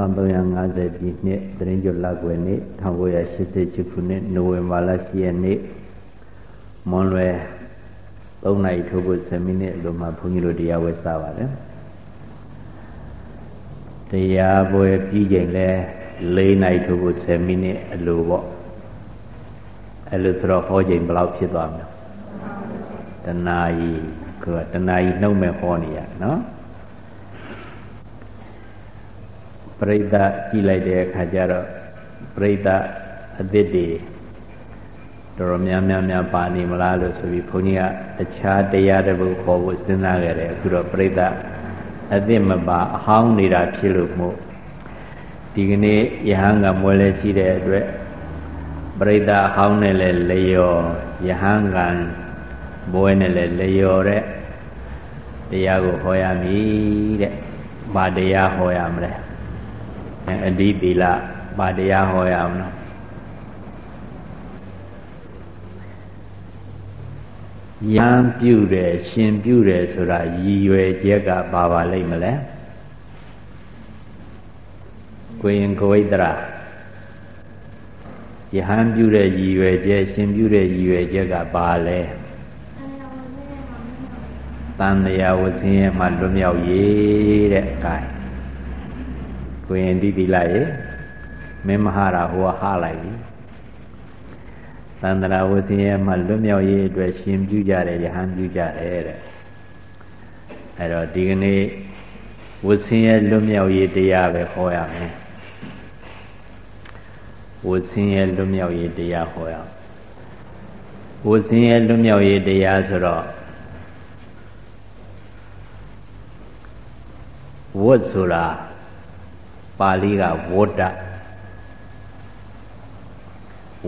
1350ပြည့်နှစ်သရင်ကျွလကွယ်နေ့1988ခုနှစ်နိုဝင်ဘာလ10ရက်နေ့မွန်လွယ်3နာရီထိုးဖို့10မိနစ်လိုမှဘုန်းကြီးတို့တရားဝဲစပါတယ်တရားပွဲပြီးချိန်လဲ4နာရီထိုးဖို့10မိနစ်အလိုပေါ့အဲ့လိုဆိုတော့ဟောချိန်ဘယ်လောက်ဖြစ်သွားမလဲတနာရီကတနာရီနှုတ်မဲ့ဟောနေရနော် ပရိသတ်ကြည့်လိုက်တဲ့အခါကျတော့ပရိသတ်အသစ်တွေတော်တော်များများများပါနေမလားလို့ဆိုပြီးဘုန်းကြီးကတခြားတရားတစ်ပုဒ်ခေါ်ဖို့စဉ်းစားခဲ့တယ်အခုတော့ပရိသတ်အသစ်မပါအဟောင်းနေတာဖြစ်လို့မို့ဒီကနေ့ယဟန်ကမွဲလဲရှိတဲ့အတွက်ပရိသတ်အဟောင်းနဲ့လည်းလျော်ယဟန်ကဘွဲနဲ့လည်းလျော်တဲ့တရားကိုဟောရမည်တဲ့။ဘာတရားဟောရမလဲ။ အဓိသီလပါတရားဟောရအောင်နော်ယံပြုတယ်ရှင်ပြုတယ်ဆိုတာရည်ရွယ်ချက်ကပါပါလိမ့်မလဲကိုရင်ကိုဝိတ္တရာယဟန်ပြုတဲ့ရည်ရွယ်ချက်ရှင်ပြုတဲ့ရည်ရွယ်ချက်ကပါလဲတန်တရားဝဆင်းရဲမှလွတ်မြောက်ရေးတဲ့ gain ကိုရင်တိတိလိုက်ရေမင်းမဟာရာဟိုကဟာလိုက်ပြီသန္တရာဝစီရဲ့မှလွတ်မြောက်ရေးအတွက်ရှင်ပြုကြတယ်ယဟန်ပြုကြတယ်တဲ့အဲ့တော့ဒီကနေ့ဝစီရဲ့လွတ်မြောက်ရေးတရားပဲဟောရမယ်ဝစီရဲ့လွတ်မြောက်ရေးတရားဟောရအောင်ဝစီရဲ့လွတ်မြောက်ရေးတရားဆိုတော့ဝတ်ဆိုတာ ပါဠိကဝဋ္တ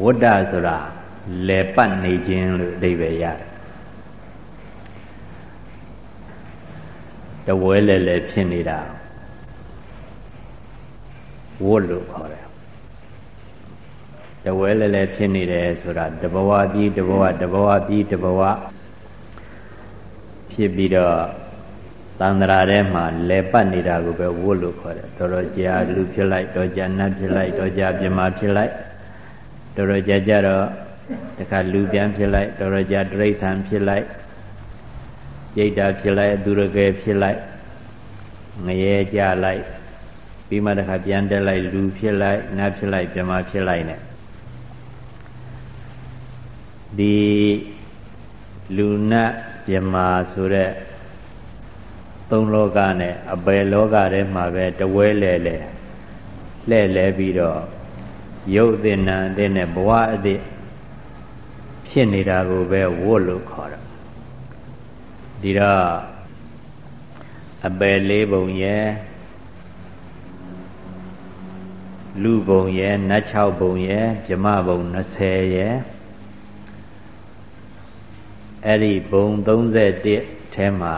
ဝဋ္တဆိုတာလေပတ်နေခြင်းလို့အဓိပ္ပာယ်ရတယ်တဝဲလဲလဲဖြစ်နေတာဝတ်လို့ခေါ်တယ်တဝဲလဲလဲဖြစ်နေတယ်ဆိုတာတဘဝပြီးတဘဝတဘဝပြီးတဘဝဖြစ်ပြီးတော့ သန္တရာထဲမှာလဲပတ်နေတာကိုပဲဝတ်လို့ခေါ်တယ်တော်တော်ကြာလူဖြစ်လိုက်တော်ကြာနတ်ဖြစ်လိုက်တော်ကြာပြမဖြစ်လိုက်တော်တော်ကြာကြတော့တခါလူပြန်ဖြစ်လိုက်တော်တော်ကြာတိရစ္ဆာန်ဖြစ်လိုက်ရိတ်တာဖြစ်လိုက်သူရကယ်ဖြစ်လိုက်ငရဲကြလိုက်ပြီးမှတခါပြန်တက်လိုက်လူဖြစ်လိုက်နတ်ဖြစ်လိုက်ပြမဖြစ်လိုက် ਨੇ ဒီလူနတ်ပြမဆိုတဲ့ သုံးလောကနဲ့အပယ်လောကထဲမှာပဲတဝဲလဲလဲလှဲ့လဲပြီးတော့ရုပ်အသစ်နာအသစ်နဲ့ဘဝအသစ်ဖြစ်နေတာကိုပဲဝတ်လို့ခေါ်တာဒီတော့အပယ်လေးပုံရဲ့လူပုံရဲ့နတ်6ပုံရဲ့ဗြမပုံ20ရဲ့အဲ့ဒီဘုံ31ထဲမှာ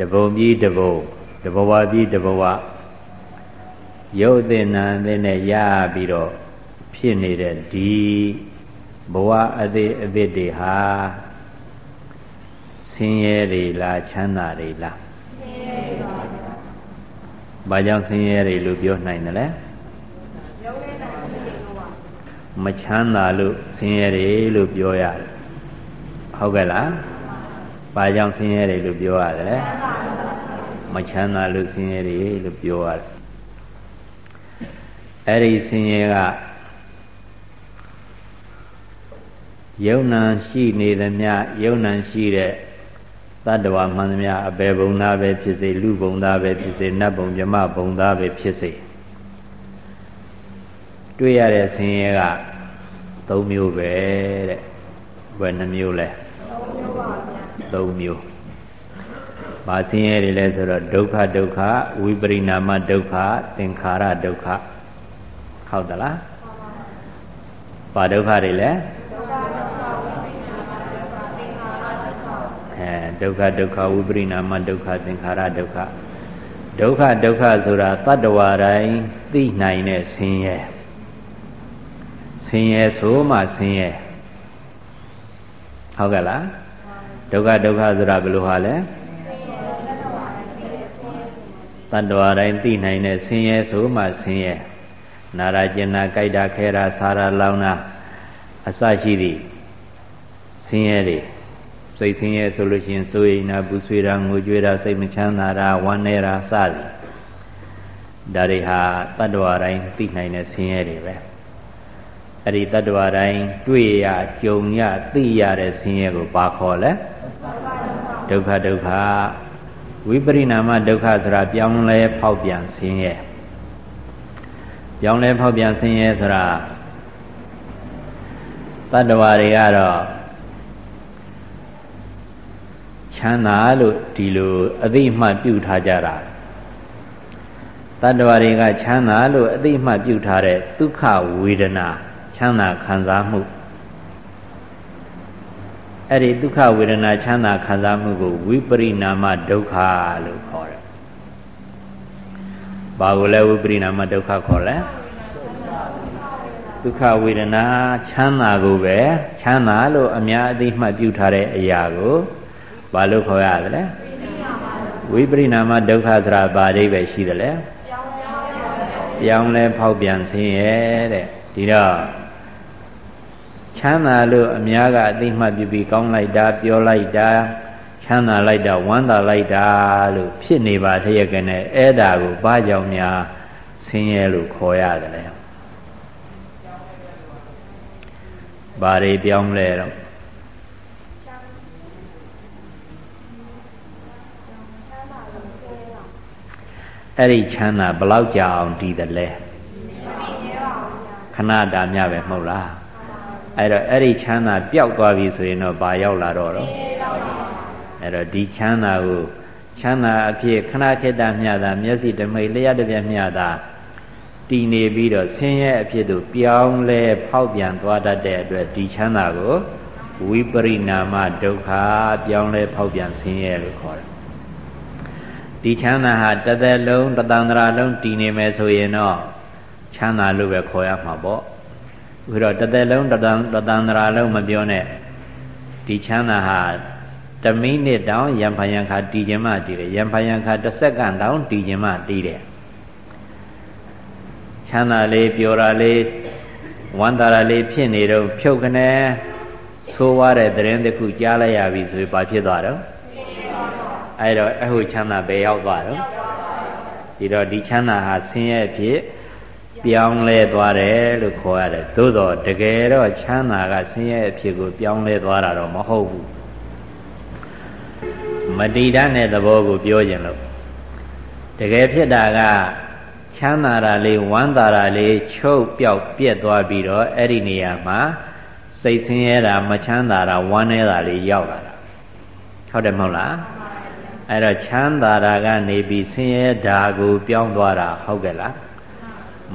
တဘုံပြီးတဘုံတဘဝပြီးတဘဝရုပ်သင်္နာသင်နဲ့ရပြီးတော့ဖြစ်နေတဲ့ဒီဘဝအသေးအသစ်တွေဟာဆင်းရဲတွေလားချမ်းသာတွေလားဆင်းရဲပါဗျာ။ဘာကြောင့်ဆင်းရဲတွေလို့ပြောနိုင်တယ်လဲ။မချမ်းသာလို့ဆင်းရဲတွေလို့ပြောရတယ်။ဟုတ်ကဲ့လား။ဘာကြောင့်ဆင်းရဲတယ်လို့ပြောရတယ်လဲ မချမ်းသာလို့ဆင်းရဲတယ်လို့ပြောရတယ်အဲ့ဒီဆင်းရဲကယုံနာရှိနေသမျှယုံနာရှိတဲ့တတ္တဝါမှန်သမျှအပေဘုံသားပဲဖြစ်စေလူဘုံသားပဲဖြစ်စေနတ်ဘုံမြမဘုံသားပဲဖြစ်စေတွေ့ရတဲ့ဆင်းရဲက၃မျိုးပဲတဲ့ဘယ်နှမျိုးလဲ၃မျိုး။ ဘာဆင်းရဲတွေလဲဆိုတော့ဒုက္ခဒုက္ခဝိပရိနာမဒုက္ခသင်္ခါရဒုက္ခဟုတ်သလား။ဘာဒုက္ခတွေလဲအဲဒုက္ခဒုက္ခဝိပရိနာမဒုက္ခသင်္ခါရဒုက္ခဒုက္ခဒုက္ခဆိုတာတတ္တဝါတိုင်းသိနိုင်တဲ့ဆင်းရဲဆင်းရဲဆိုမှဆင်းရဲဟုတ်ကဲ့လားဒုက္ခဒုက္ခဆိုတာဘယ်လိုဟာလဲ တတ္တဝါတိုင်းသိနိုင်တဲ့ဆင်းရဲဆိုမှဆင်းရဲနာရကျင်နာကြိုက်တာခဲတာစားတာလောင်းတာအစရှိသည့်ဆင်းရဲတွေစိတ်ဆင်းရဲဆိုလို့ရှိရင်စိုးရိမ်တာပူဆွေးတာငိုကြွေးတာစိတ်မချမ်းသာတာဝမ်းနည်းတာစသည်ဒါတွေဟာတတ္တဝါတိုင်းသိနိုင်တဲ့ဆင်းရဲတွေပဲအဲ့ဒီတတ္တဝါတိုင်းတွေ့ရကြုံရသိရတဲ့ဆင်းရဲကိုပါခေါ်လဲဒုက္ခဒုက္ခ ဝိပရိနာမဒုက္ခဆိုတာပြောင်းလဲဖောက်ပြန်ဆင်းရဲပြောင်းလဲဖောက်ပြန်ဆင်းရဲဆိုတာတတ္တဝါတွေကတော့ချမ်းသာလို့ဒီလိုအသိမှတ်ပြုထားကြတာတတ္တဝါတွေကချမ်းသာလို့အသိမှတ်ပြုထားတဲ့ဒုက္ခဝေဒနာချမ်းသာခံစားမှု အဲ့ဒီဒုက္ခဝေဒနာချမ်းသာခံစားမှုကိုဝိပရိနာမဒုက္ခလို့ခေါ်တယ်။ဘာကိုလဲဝိပရိနာမဒုက္ခခေါ်လဲဒုက္ခဝေဒနာချမ်းသာကိုပဲချမ်းသာလို့အများအသိမှတ်ပြုထားတဲ့အရာကိုဘာလို့ခေါ်ရသလဲဝိပရိနာမဒုက္ခဆိုတာဘာအိဗယ်ရှိသလဲပြောင်းလဲဖောက်ပြန်ဆင်းရဲတဲ့ဒီတော့ ချမ်းသာလို့အများကအသိမှတ်ပြုပြီးကောင်းလိုက်တာပြောလိုက်တာချမ်းသာလိုက်တာဝမ်းသာလိုက်တာလို့ဖြစ်နေပါတည်းကနဲ့အဲ့ဒါကိုဘာကြောင့်များဆင်းရဲလို့ခေါ်ရတယ်လဲဘာတွေပြောင်းလဲတော့အဲ့ဒီချမ်းသာဘလောက်ကြာအောင်တည်တယ်လဲခဏတာမြပဲမဟုတ်လား အဲ့တော့အဲ့ဒီချမ်းသာပျောက်သွားပြီဆိုရင်တော့ဘာရောက်လာတော့တော့အဲ့တော့ဒီချမ်းသာကိုချမ်းသာအဖြစ်ခဏခေတ္တမျှတာမျက်စိတမိတ်လျှက်တစ်ပြက်မျှတာတည်နေပြီးတော့ဆင်းရဲအဖြစ်သို့ပြောင်းလဲဖောက်ပြန်သွားတတ်တဲ့အတွက်ဒီချမ်းသာကိုဝိပရိနာမဒုက္ခပြောင်းလဲဖောက်ပြန်ဆင်းရဲလို့ခေါ်တယ်ဒီချမ်းသာဟာတသက်လုံးတသန္တရာလုံးတည်နေမယ်ဆိုရင်တော့ချမ်းသာလို့ပဲခေါ်ရမှာပေါ့ ဥတော့တသက်လုံးတသတသန္တရာလုံးမပြောနဲ့ဒီချမ်းသာဟာတမိနစ်တောင်ယံဖယံခါတည်ခြင်းမှတည်တယ်ယံဖယံခါတစ်စက္ကန့်တောင်တည်ခြင်းမှတည်တယ်ချမ်းသာလေးပျော်တာလေးဝမ်းသာတာလေးဖြစ်နေတော့ဖြုတ်ခနဲဆိုးွားတဲ့သတင်းတစ်ခုကြားလိုက်ရပြီဆိုရင်ဘာဖြစ်သွားတော့အဲ့တော့အဟုချမ်းသာပဲရောက်သွားတော့ဒီတော့ဒီချမ်းသာဟာဆင်းရဲဖြစ် ပြောင်းလဲသွားတယ်လို့ခေါ်ရတယ်သို့တော့တကယ်တော့ချမ်းသာကဆင်းရဲအဖြစ်ကိုပြောင်းလဲသွားတာတော့မဟုတ်ဘူးမတိဒတဲ့သဘောကိုပြောခြင်းလို့တကယ်ဖြစ်တာကချမ်းသာတာလေးဝမ်းသာတာလေးချုပ်ပြောက်ပြက်သွားပြီးတော့အဲ့ဒီနေရာမှာစိတ်ဆင်းရဲတာမချမ်းသာတာဝမ်းနည်းတာလေးရောက်လာတာဟုတ်တယ်မဟုတ်လားအဲ့တော့ချမ်းသာတာကနေပြီးဆင်းရဲတာကိုပြောင်းသွားတာဟုတ်ကဲ့လား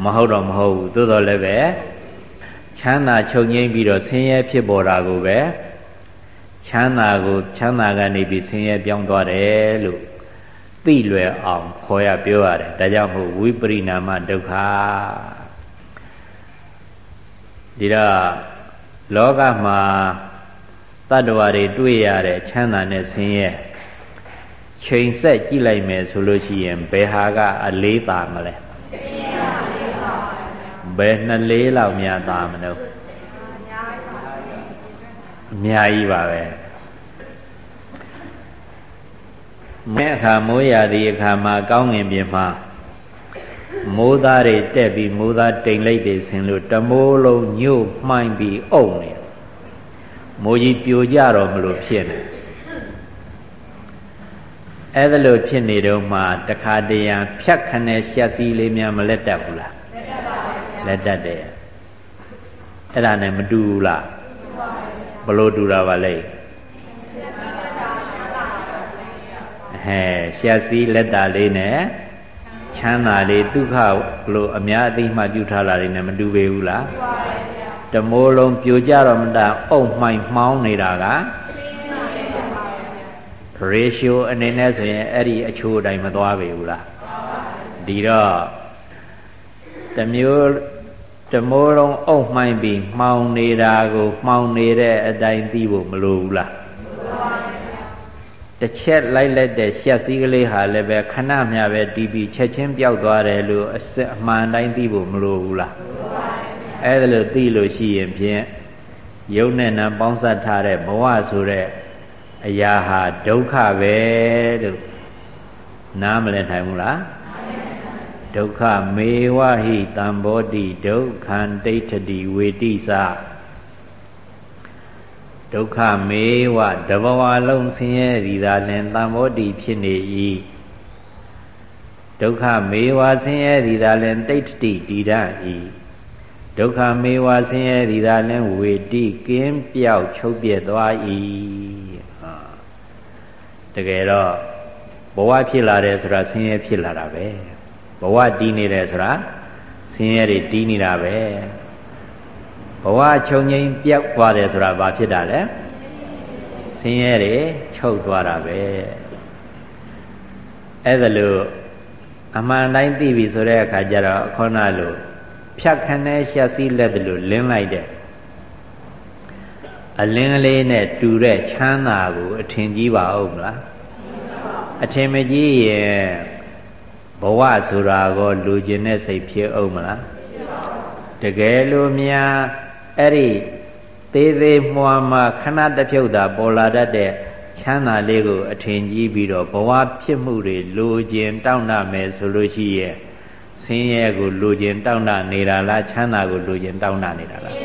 မဟုတ်တော့မဟုတ်ဘူးသို့တော်လည်းပဲချမ်းသာချုပ်ငိမ့်ပြီးတော့ဆင်းရဲဖြစ်ပေါ်တာကိုပဲချမ်းသာကိုချမ်းသာကနေပြီးဆင်းရဲပြောင်းသွားတယ်လို့သိလွယ်အောင်ခေါ်ရပြောရတယ်ဒါကြောင့်မို့ဝိပရိနာမဒုက္ခဒီတော့လောကမှာတတ္တဝါတွေတွေ့ရတဲ့ချမ်းသာနဲ့ဆင်းရဲချိန်ဆက်ကြည့်လိုက်မယ်ဆိုလို့ရှိရင်ဘယ်ဟာကအလေးပါမလဲ ဘယ်နှလေးလောက်များသားမလို့အများကြီးပါပဲမဲ့အခါမိုးရသည့်အခါမှာကောင်းငင်ပြင်မှာမိုးသားတွေတက်ပြီးမိုးသားတိမ်လိုက်တွေဆင်လို့တမိုးလုံးညို့မှိုင်းပြီးအုံနေမိုးကြီးပြိုကြတော့မလို့ဖြစ်နေအဲ့ဒါလို့ဖြစ်နေတော့မှတခါတရံဖြတ်ခနဲ့ရှက်စီးလေးများမလက်တတ်ဘူးလား လက်တတ်တယ်အဲ့ဒါနဲ့မတူဘူးလားဘလို့တူတာပါလဲဟဲရှက်စီးလက်တာလေးနဲ့ချမ်းသာလေးဒုက္ခလို့အများအသိမှပြုထားတာလေးနဲ့မတူပေဘူးလားတမိုးလုံးပြိုကြတော့မတအုံမှိုင်မှောင်းနေတာက ratio အနေနဲ့ဆိုရင်အဲ့ဒီအချိုးအတိုင်းမသွားပေဘူးလားဒီတော့တမျိုး တမိုးလုံးအုပ်မှိုင်းပြီးမှောင်နေတာကိုမှောင်နေတဲ့အတိုင်းသိဖို့မလိုဘူးလားတစ်ချက်လိုက်လိုက်တဲ့ရှက်စည်းကလေးဟာလည်းပဲခဏမျှပဲတီးပြီးချက်ချင်းပျောက်သွားတယ်လို့အစစ်အမှန်တိုင်းသိဖို့မလိုဘူးလားအဲ့ဒါလို့သိလို့ရှိရင်ဖြင့်ယုံနဲ့နာပေါင်းစပ်ထားတဲ့ဘဝဆိုတဲ့အရာဟာဒုက္ခပဲလို့နားမလည်နိုင်ဘူးလား ဒုက္ခမေဝဟိတံဘောတိဒုက္ခံဒိဋ္ဌတိဝေတိစဒုက္ခမေဝတဘဝလုံးဆင်းရဲသည်သာလင်တံဘောတိဖြစ်နေ၏ဒုက္ခမေဝဆင်းရဲသည်သာလင်ဒိဋ္ဌတိတည်ရ၏ဒုက္ခမေဝဆင်းရဲသည်သာလင်ဝေတိကင်းပြောက်ချုပ်ပြသွား၏တကယ်တော့ဘဝဖြစ်လာတယ်ဆိုတာဆင်းရဲဖြစ်လာတာပဲ ဘဝတည်နေတယ်ဆိုတာဆင်းရဲတွေတည်နေတာပဲဘဝချုပ်ငိမ့်ပြောက်သွားတယ်ဆိုတာဘာဖြစ်တာလဲဆင်းရဲတွေချုပ်သွားတာပဲအဲ့ဒါလို့အမှန်တိုင်းသိပြီဆိုတဲ့အခါကျတော့ခေါဏလို့ဖြတ်ခနဲ့ရှက်စည်းလက်တယ်လို့လင်းလိုက်တဲ့အလင်းလေးနဲ့တူတဲ့ချမ်းသာကို အထင်ကြီးပါဦးမလားအထင်မကြီးရင်ဘ ဝဆိုတာကိုလူကျင်တဲ့စိတ်ဖြစ်အောင်မလားတကယ်လို့များအဲ့ဒီသေးသေးမွားမှခဏတစ်ဖြုတ်သာပေါ်လာတတ်တဲ့ချမ်းသာလေးကိုအထင်ကြီးပြီးတော့ဘဝဖြစ်မှုတွေလူကျင်တောင့်တမယ်ဆိုလို့ရှိရဲ့ဆင်းရဲကိုလူကျင်တောင့်တနေတာလားချမ်းသာကိုလူကျင်တောင့်တနေတာလား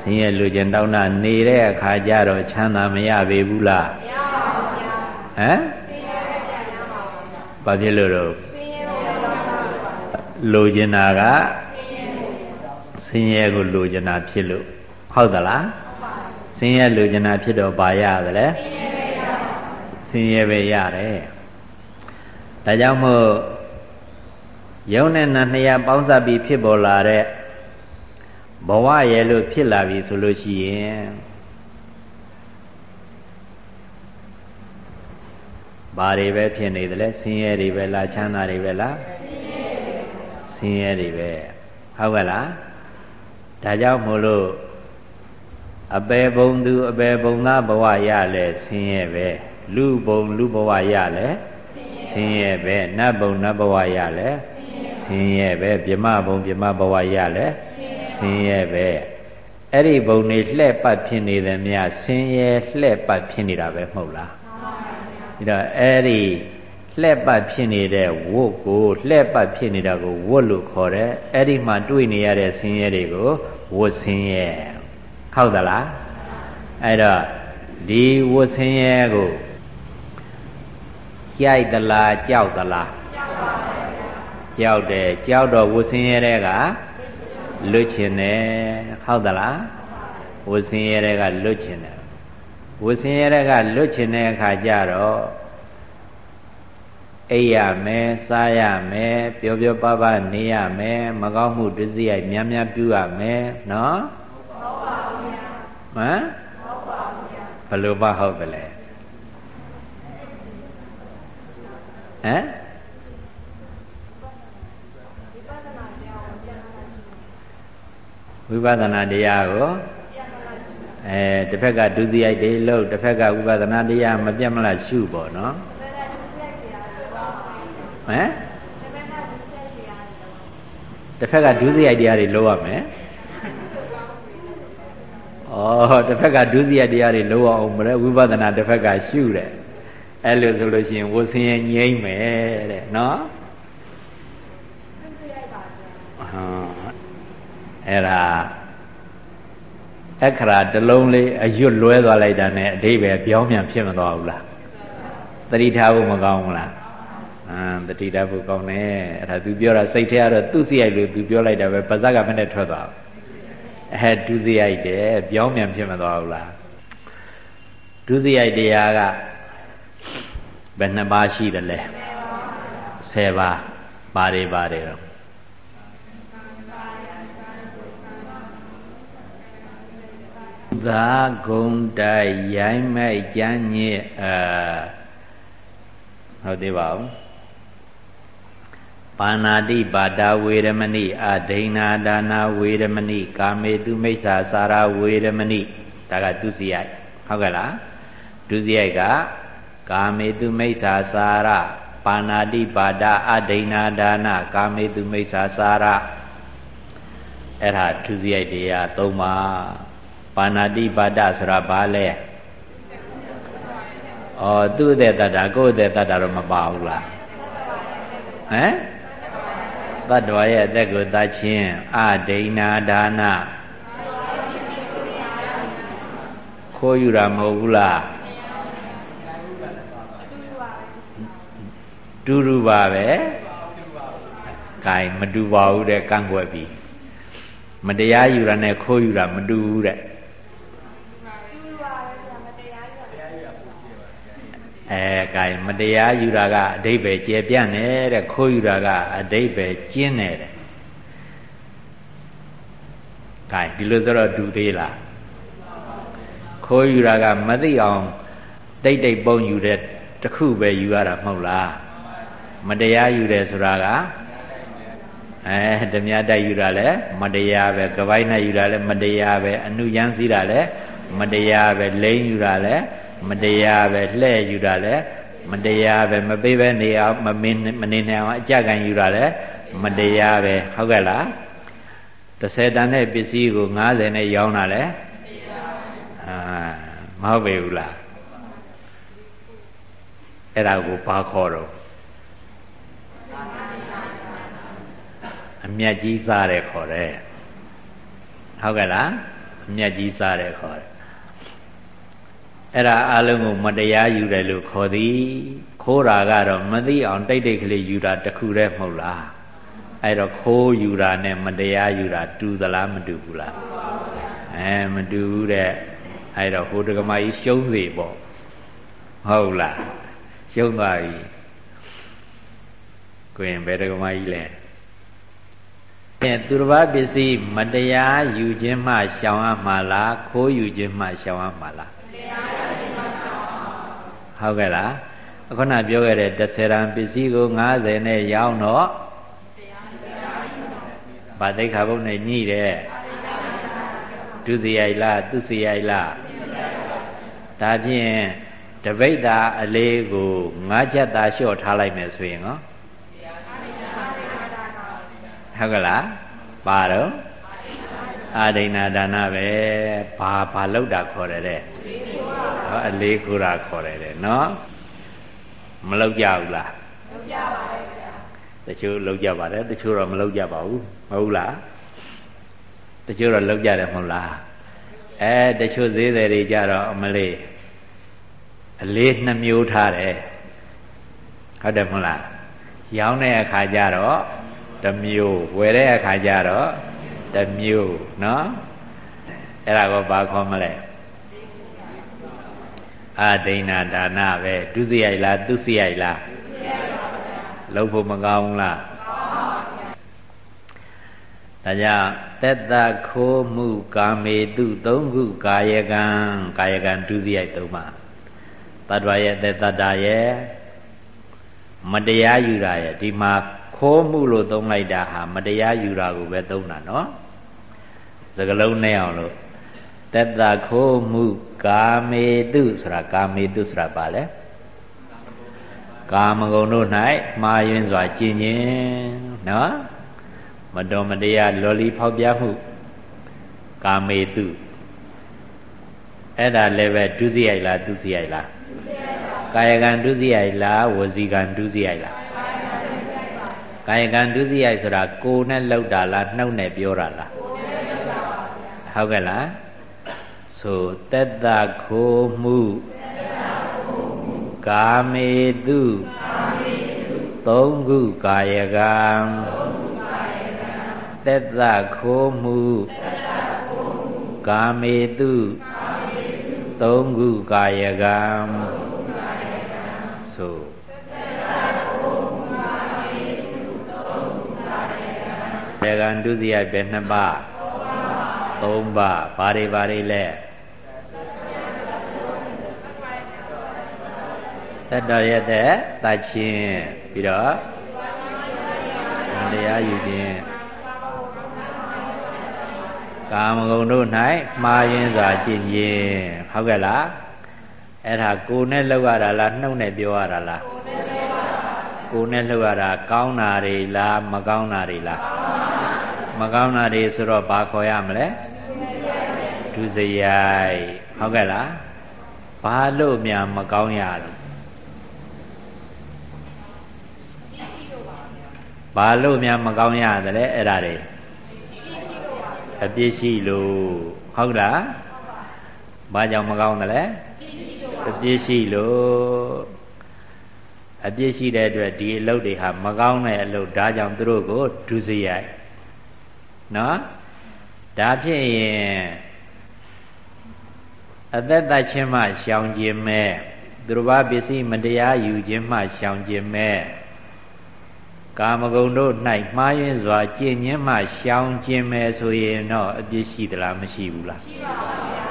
ဆင်းရဲလူကျင်တောင့်တနေတဲ့အခါကျတော့ချမ်းသာမရပေဘူးလားမရပါဘူးဗျာဟမ် ဘာဖြစ်လို့တော့လူကျင်တာကဆင်းရဲကိုလူကျင်တာဖြစ်လို့ဟုတ်သလားဆင်းရဲလူကျင်တာဖြစ်တော့ဘာရသလဲဆင်းရဲပဲရတယ်ဒါကြောင့်မို့ယုံနဲ့နာနှစ်ရပေါင်းစပ်ပြီးဖြစ်ပေါ်လာတဲ့ဘဝရဲ့လို့ဖြစ်လာပြီဆိုလို့ရှိရင် ဘာတွေပဲဖြစ်နေသလဲဆင်းရဲတွေပဲလားချမ်းသာတွေပဲလားဆင်းရဲတွေပဲဟုတ်ကဲ့လားဒါကြောင့်မို့လို့အပေဘုံသူအပေဘုံသားဘဝရလဲဆင်းရဲပဲလူဘုံလူဘဝရလဲဆင်းရဲပဲနတ်ဘုံနတ်ဘဝရလဲဆင်းရဲပဲပြမဘုံပြမဘဝရလဲဆင်းရဲပဲအဲ့ဒီဘုံနေလှဲ့ပတ်ဖြစ်နေတယ်မြဆင်းရဲလှဲ့ပတ်ဖြစ်နေတာပဲမဟုတ်လား ဒါတော့အဲ့ဒီလှဲ့ပတ်ဖြစ်နေတဲ့ဝုတ်ကိုလှဲ့ပတ်ဖြစ်နေတာကိုဝုတ်လို့ခေါ်တယ်အဲ့ဒီမှာတွေ့နေရတဲ့ဆင်းရဲတွေကိုဝုတ်ဆင်းရဲဟုတ်သလားအဲ့တော့ဒီဝုတ်ဆင်းရဲကိုကြိုက်သလားကြောက်သလားကြောက်တယ်ကြောက်တော့ဝုတ်ဆင်းရဲတဲ့ကလွတ်ချင်တယ်ဟုတ်သလားဝုတ်ဆင်းရဲတဲ့ကလွတ်ချင်တယ် ဝုတ်ဆင်းရဲတဲ့ကလွတ်ချင်တဲ့အခါကျတော့အိပ်ရမယ်စားရမယ်ပျော်ပျော်ပါးပါးနေရမယ်မကောင်းမှုဒုစရိုက်များများပြုရမယ်နော်ဟုတ်ပါဘူးဗျာဟမ်ဟုတ်ပါဘူးဗျာဘယ်လိုမှဟုတ်တယ်လဲဟမ်ဝိပဿနာတရားကို အဲတစ်ဖက်ကဒုစရိုက်တွေလို့တစ်ဖက်ကဝိပဿနာတရားမပြတ်မလားရှုပေါ့နော်ဟမ်တစ်ဖက်ကဒုစရိုက်တရားတွေလုံးရမယ်ဩတစ်ဖက်ကဒုစရိုက်တရားတွေလုံးအောင်မလဲဝိပဿနာတစ်ဖက်ကရှုတယ်အဲ့လိုဆိုလို့ရှိရင်ဝဆင်းရဲငြိမ့်မယ်တဲ့နော်အဲ့ဒါ အခရာတလုံးလေးအရွတ်လွဲသွားလိုက်တာနဲ့အတိပဲပြောင်းပြန်ဖြစ်မသွားဘူးလားတတိထားဖို့မကောင်းဘူးလားအမ်တတိထားဖို့ကောင်းတယ်အဲ့ဒါ तू ပြောတာစိတ်ထဲကတော့သူ့စီရိုက်လို့ तू ပြောလိုက်တာပဲပါဇက်ကမနဲ့ထွက်သွားအဲဒုစရိုက်တယ်ပြောင်းပြန်ဖြစ်မသွားဘူးလားဒုစရိုက်တရားကဘယ်နှပါးရှိတယ်လဲ10ပါးပါတယ်ပါတယ်တော့ သာဂုံတိုက်ရိုင်းမိုက်ကြမ်းညစ်အာဟုတ်သေးပါဘူးပါဏာတိပါဒဝေရမဏိအဒိဏဒါနာဝေရမဏိကာမေတုမိစ္ဆာစာရဝေရမဏိဒါကသူစီရိုက်ဟုတ်ကဲ့လားဒဒုစရိုက်ကကာမေတုမိစ္ဆာစာရပါဏာတိပါဒအဒိဏဒါနကာမေတုမိစ္ဆာစာရအဲ့ဒါဒုစရိုက်တရား၃ပါး ပါဏာတိပါဒဆိုတာဘာလဲဩသူ့တဲ့တတ်တာကိုယ့်တဲ့တတ်တာတော့မပါဘူးလားဟမ်တတ္တဝါရဲ့အသက်ကိုတတ်ခြင်းအဒိဏဒါနခိုးယူတာမဟုတ်ဘူးလားတူတူပါပဲ။ဂိုင်မတူပါဘူးတဲ့ကန့်ကွက်ပြီ။မတရားယူတာနဲ့ခိုးယူတာမတူဘူးတဲ့။ အဲကဲမတရားယူတာကအတိဘယ်ကျေပြန့်တယ်တဲ့ခိုးယူတာကအတိဘယ်ကျင်းတယ်တဲ့ကဲဒီလိုဆိုတော့ဒူသေးလားခိုးယူတာကမသိအောင်တိတ်တိတ်ပုံယူတဲ့တခုပဲယူရတာမဟုတ်လားမတရားယူတယ်ဆိုတာကအဲဓမြတိုက်ယူတာလဲမတရားပဲကပိုင်းနဲ့ယူတာလဲမတရားပဲအနုယမ်းစီးတာလဲမတရားပဲလိမ့်ယူတာလဲ မတရားပဲလှဲ့ယူတာလဲမတရားပဲမပေးပဲနေအောင်မမင်းမနေနိုင်အောင်အကြခံယူတာလဲမတရားပဲဟုတ်ကဲ့လား30တန်တဲ့ပစ္စည်းကို90နဲ့ရောင်းတာလဲအာမဟုတ်ပေဘူးလားအဲ့ဒါကိုဘာခေါ်တော့အမျက်ကြီးစားတယ်ခေါ်တယ်ဟုတ်ကဲ့လားအမျက်ကြီးစားတယ်ခေါ်တယ် အဲ့ဒါအလုံးကိုမတရားယူတယ်လို့ခေါ်သည်ခိုးတာကတော့မသိအောင်တိတ်တိတ်ကလေးယူတာတခုတည်းမဟုတ်လားအဲ့တော့ခိုးယူတာနဲ့မတရားယူတာတူသလားမတူဘူးလားအဲမတူဘူးတဲ့အဲ့တော့ဟိုတက္ကမကြီးရှုံးစေပေါ့ဟုတ်လားရှုံးသွားပြီကိုရင်ဘယ်တက္ကမကြီးလဲအဲသူတစ်ပါးပစ္စည်းမတရားယူခြင်းမှရှောင်ရမှာလားခိုးယူခြင်းမှရှောင်ရမှာလား ဟုတ်ကဲ့လားခုနပြောခဲ့တဲ့10ရန်ပစ္စည်းကို90နဲ့ရောင်းတော့ဗာတိခါဘုံနဲ့ညှိတယ်ဒုစရိုက်လားသူစရိုက်လားဒါဖြင့်တပိဋ္ဌာအလေးကိုငါးချက်သာလျှော့ထားလိုက်မယ်ဆိုရင်ဟောဟုတ်ကလားပါတော့အာဒိဏဒါနပဲဘာဘာလောက်တာခေါ်တယ်တဲ့ ဟောအလေးခိုးတာခေါ်တယ်တဲ့နော်မလောက်ကြဘူးလားလောက်ကြပါတယ်ဗျာတချို့လောက်ကြပါတယ်တချို့တော့မလောက်ကြပါဘူးမဟုတ်လားတချို့တော့လောက်ကြတယ်မဟုတ်လားအဲတချို့ဈေးသည်တွေကြတော့အမလေးအလေးနှမျိုးထားတယ်ဟုတ်တယ်မဟုတ်လားရောင်းတဲ့အခါကျတော့တစ်မျိုးဝယ်တဲ့အခါကျတော့တစ်မျိုးเนาะအဲ့ဒါကိုဘာခေါ်မလဲ အာဒိဏဒါနပဲဒုစရိုက်လားသူစရိုက်လားလုံးဖို့မကောင်းလားဒါကြောင့်သက်တာခိုးမှုကာမေတုသုံးခုကာယကံကာယကံဒုစရိုက်သုံးပါတတ္တဝရဲ့သက်တ္တာရဲ့မတရားယူတာရဲ့ဒီမှာခိုးမှုလို့သုံးလိုက်တာဟာမတရားယူတာကိုပဲသုံးတာနော်စကလုံးနဲ့အောင်လို့တတ္တခိုးမှု ကာမေတုဆိုတာကာမေတုဆိုတာပါလေကာမဂုဏ်တို့၌မှားယွင်းစွာကျင့်ခြင်းနော်မတော်မတရားလော်လီဖောက်ပြမှုကာမေတုအဲ့ဒါလည်းပဲဒုစရိုက်လားဒုစရိုက်လားကာယကံဒုစရိုက်လားဝစီကံဒုစရိုက်လားကာယကံဒုစရိုက်ဆိုတာကိုယ်နဲ့လောက်တာလားနှုတ်နဲ့ပြောတာလားဟုတ်ကဲ့လား ဆိုတက်တာခိုးမှုကာမေတုသုံးခုကာယကံတက်တာခိုးမှုကာမေတုသုံးခုကာယကံဆိုတေကံဒုစရိုက်ပဲနှစ်ပါးသုံးပါးဘာတွေဘာတွေလဲ တတ္တရတဲ့တတ်ချင်းပြီးတော့တရားယူခြင်းကာမဂုဏ်တို့၌မှားယွင်းစွာကျင့်ခြင်းဟုတ်ကဲ့လားအဲ့ဒါကိုယ်နဲ့လောက်ရတာလားနှုတ်နဲ့ပြောရတာလားကိုယ်နဲ့လှုပ်ရတာကောင်းတာတွေလားမကောင်းတာတွေလားမကောင်းတာတွေဆိုတော့ဘာခေါ်ရမလဲဒုစရိုက်ဟုတ်ကဲ့လားဘာလို့များမကောင်းရလို့ ဘာလို့များမကောင်းရသလဲအဲ့ဒါတွေအပြစ်ရှိလို့ဟုတ်လားဘာကြောင့်မကောင်းသလဲအပြစ်ရှိလို့အပြစ်ရှိတဲ့အတွက်ဒီအလုပ်တွေဟာမကောင်းတဲ့အလုပ်ဒါကြောင့်သူတို့ကိုဒုစရိုက်နော်ဒါဖြစ်ရင်အသက်သက်ချင်းမှရှောင်ခြင်းမဲ့သူတို့ဘာပစ္စည်းမတရားယူခြင်းမှရှောင်ခြင်းမဲ့ ကာမဂုဏ်တို့၌မှားယွင်းစွာကျင့်ခြင်းမှရှောင်ခြင်းမဲ့ဆိုရင်တော့အပြစ်ရှိသလားမရှိဘူးလားရှိပါဘူးဗျာ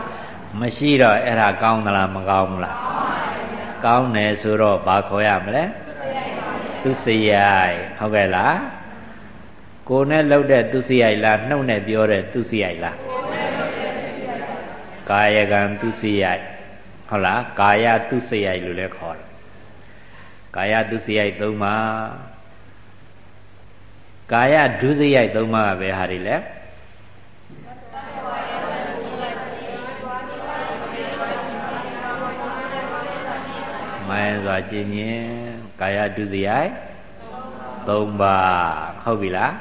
မရှိတော့အဲ့ဒါကောင်းသလားမကောင်းဘူးလားကောင်းတယ်ဆိုတော့ဘာခေါ်ရမလဲသူစရိုက်ဟုတ်ကဲ့လားကိုယ်နဲ့လှုပ်တဲ့သူစရိုက်လားနှုတ်နဲ့ပြောတဲ့သူစရိုက်လားကာယကံသူစရိုက်ဟုတ်လားကာယသူစရိုက်လို့လည်းခေါ်တယ်ကာယသူစရိုက်သုံးပါ ကာယဒုစရိုက်သုံးပါကပဲဟာတွေလဲမိုင်းစွာကျင့်ရင်ကာယဒုစရိုက်၃ပါးဟုတ်ပြီလား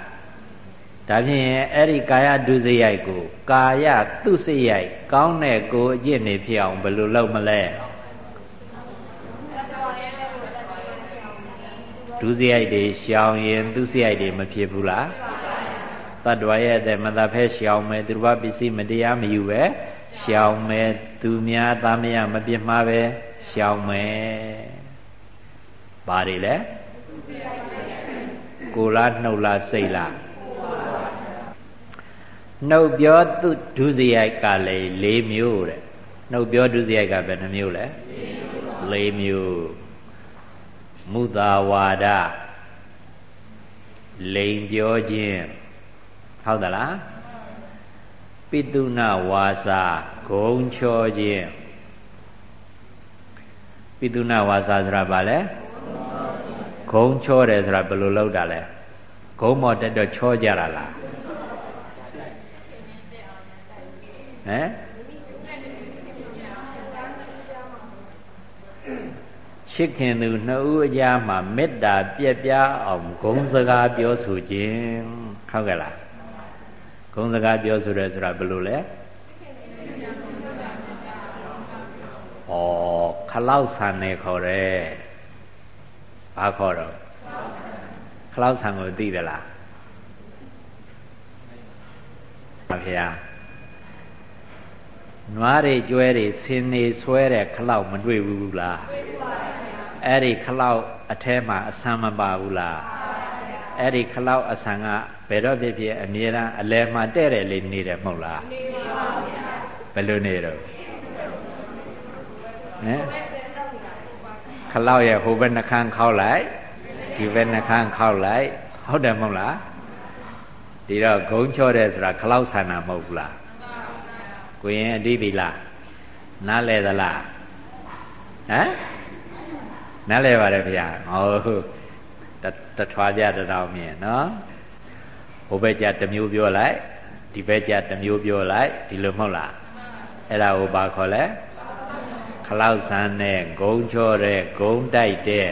ဒါဖြင့်အဲ့ဒီကာယဒုစရိုက်ကို ကာယသူစရိုက်ကောင်းတဲ့ကိုအကျင့်နေဖြစ်အောင်ဘယ်လိုလုပ်မလဲ ဒုစရိုက်တွေရှောင်ရင်သူစရိုက်တွေမဖြစ်ဘူးလားတတ္တဝရဲ့တဲ့မတဖဲရှောင်မယ်သူဘာပစ္စည်းမတရားမယူပဲရှောင်မယ်သူများသားမရမပြစ်မှားပဲရှောင်မယ်ဘာတွေလဲကိုလားနှုတ်လားစိတ်လားနှုတ်ပြောသူဒုစရိုက်ကလည်း၄မျိုးတဲ့နှုတ်ပြောဒုစရိုက်ကဘယ်နှမျိုးလဲ၄မျိုး မုသာဝါဒလိန်ပြောခြင်းဟုတ်သလားပိတုဏဝါစာဂုံချောခြင်းပိတုဏဝါစာဆိုတာဘာလဲဂုံချောတယ်ဆိုတာဘယ်လိုလုပ်တာလဲဂုံမော်တက်တော့ချောကြတာလားဟမ် ချစ်ခင်သူနှစ်ဦးအကြားမှာမေတ္တာပြက်ပြားအောင်ဂုံစကားပြောဆိုခြင်းဟုတ်ကဲ့လားဂုံစကားပြောဆိုရဲဆိုတာဘယ်လိုလဲဩခလောက်ဆန်နေခေါ်တယ်ဘာခေါ်တော့ခလောက်ဆန်ကိုသိသလားပါဗျာနွားတွေကျွဲတွေဆင်းနေဆွဲတဲ့ခလောက်မတွေ့ဘူးလားတွေ့ပါဗျာ အဲ့ဒီခလောက်အแทမှာအဆံမပါဘူးလားအဲ့ဒီခလောက်အဆံကဘယ်တော့ဖြစ်ဖြစ်အမြဲတမ်းအလဲမှာတဲ့တယ်လေးနေတယ်မဟုတ်လားနေပါဗျာဘယ်လိုနေတော့ဟမ်ခလောက်ရဲ့ဟိုဘက်နှခမ်းခောက်လိုက်ဒီဘက်နှခမ်းခောက်လိုက်ဟုတ်တယ်မဟုတ်လားဒီတော့ဂုံချော့တယ်ဆိုတာခလောက်ဆန္ဒမဟုတ်ဘူးလားကိုရင်အတိပြီလားနားလဲသလားဟမ် နားလဲပါတယ်ဗျာဟုတ်တထွားကြတတော်မြင်နော်ဟိုဘက်ကြတစ်မျိုးပြောလိုက်ဒီဘက်ကြတစ်မျိုးပြောလိုက်ဒီလိုမဟုတ်လားအဲ့ဒါကိုဘာခေါ်လဲခလောက်ဆန်းတဲ့ဂုံချောတဲ့ဂုံတိုက်တဲ့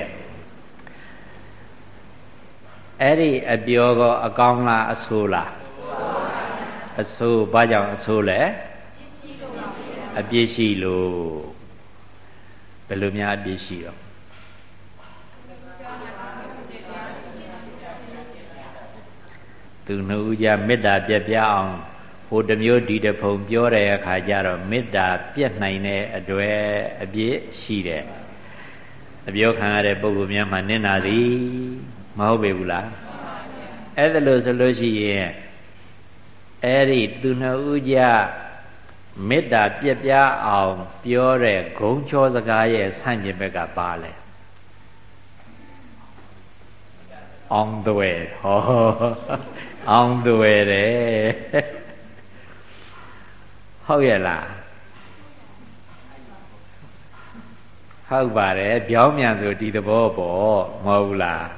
အဲ့ဒီအပြောကောအကောင်းလားအဆိုးလားအဆိုးဘာကြောင့်အဆိုးလဲအပြစ်ရှိလို့ဘယ်လိုများအပြစ်ရှိတော့ သူနှုတ်ကြမေတ္တာပြပြအောင်ဟိုတမျိုးဒီတဖုံပြောတဲ့အခါကျတော့မေတ္တာပြက်နိုင်တဲ့အတွေ့အပြည့်ရှိတယ်အပြောခံရတဲ့ပုဂ္ဂိုလ်များမှာနင့်နာသည်မဟုတ်ပေဘူးလားအဲ့ဒါလို့ဆိုလို့ရှိရင်အဲ့ဒီသူနှစ်ဦးကြမေတ္တာပြက်ပြအောင် ပြောတဲ့ဂုံချောစကားရဲ့ဆန့်ကျင်ဘက်ကပါလဲအောင်တွေဟော အောင်တွေတယ်ဟုတ်ရဲ့လားဟုတ်ပါတယ်ပြောင်းမြန်ဆိုဒီသဘောပေါ့မဟုတ်ဘူးလား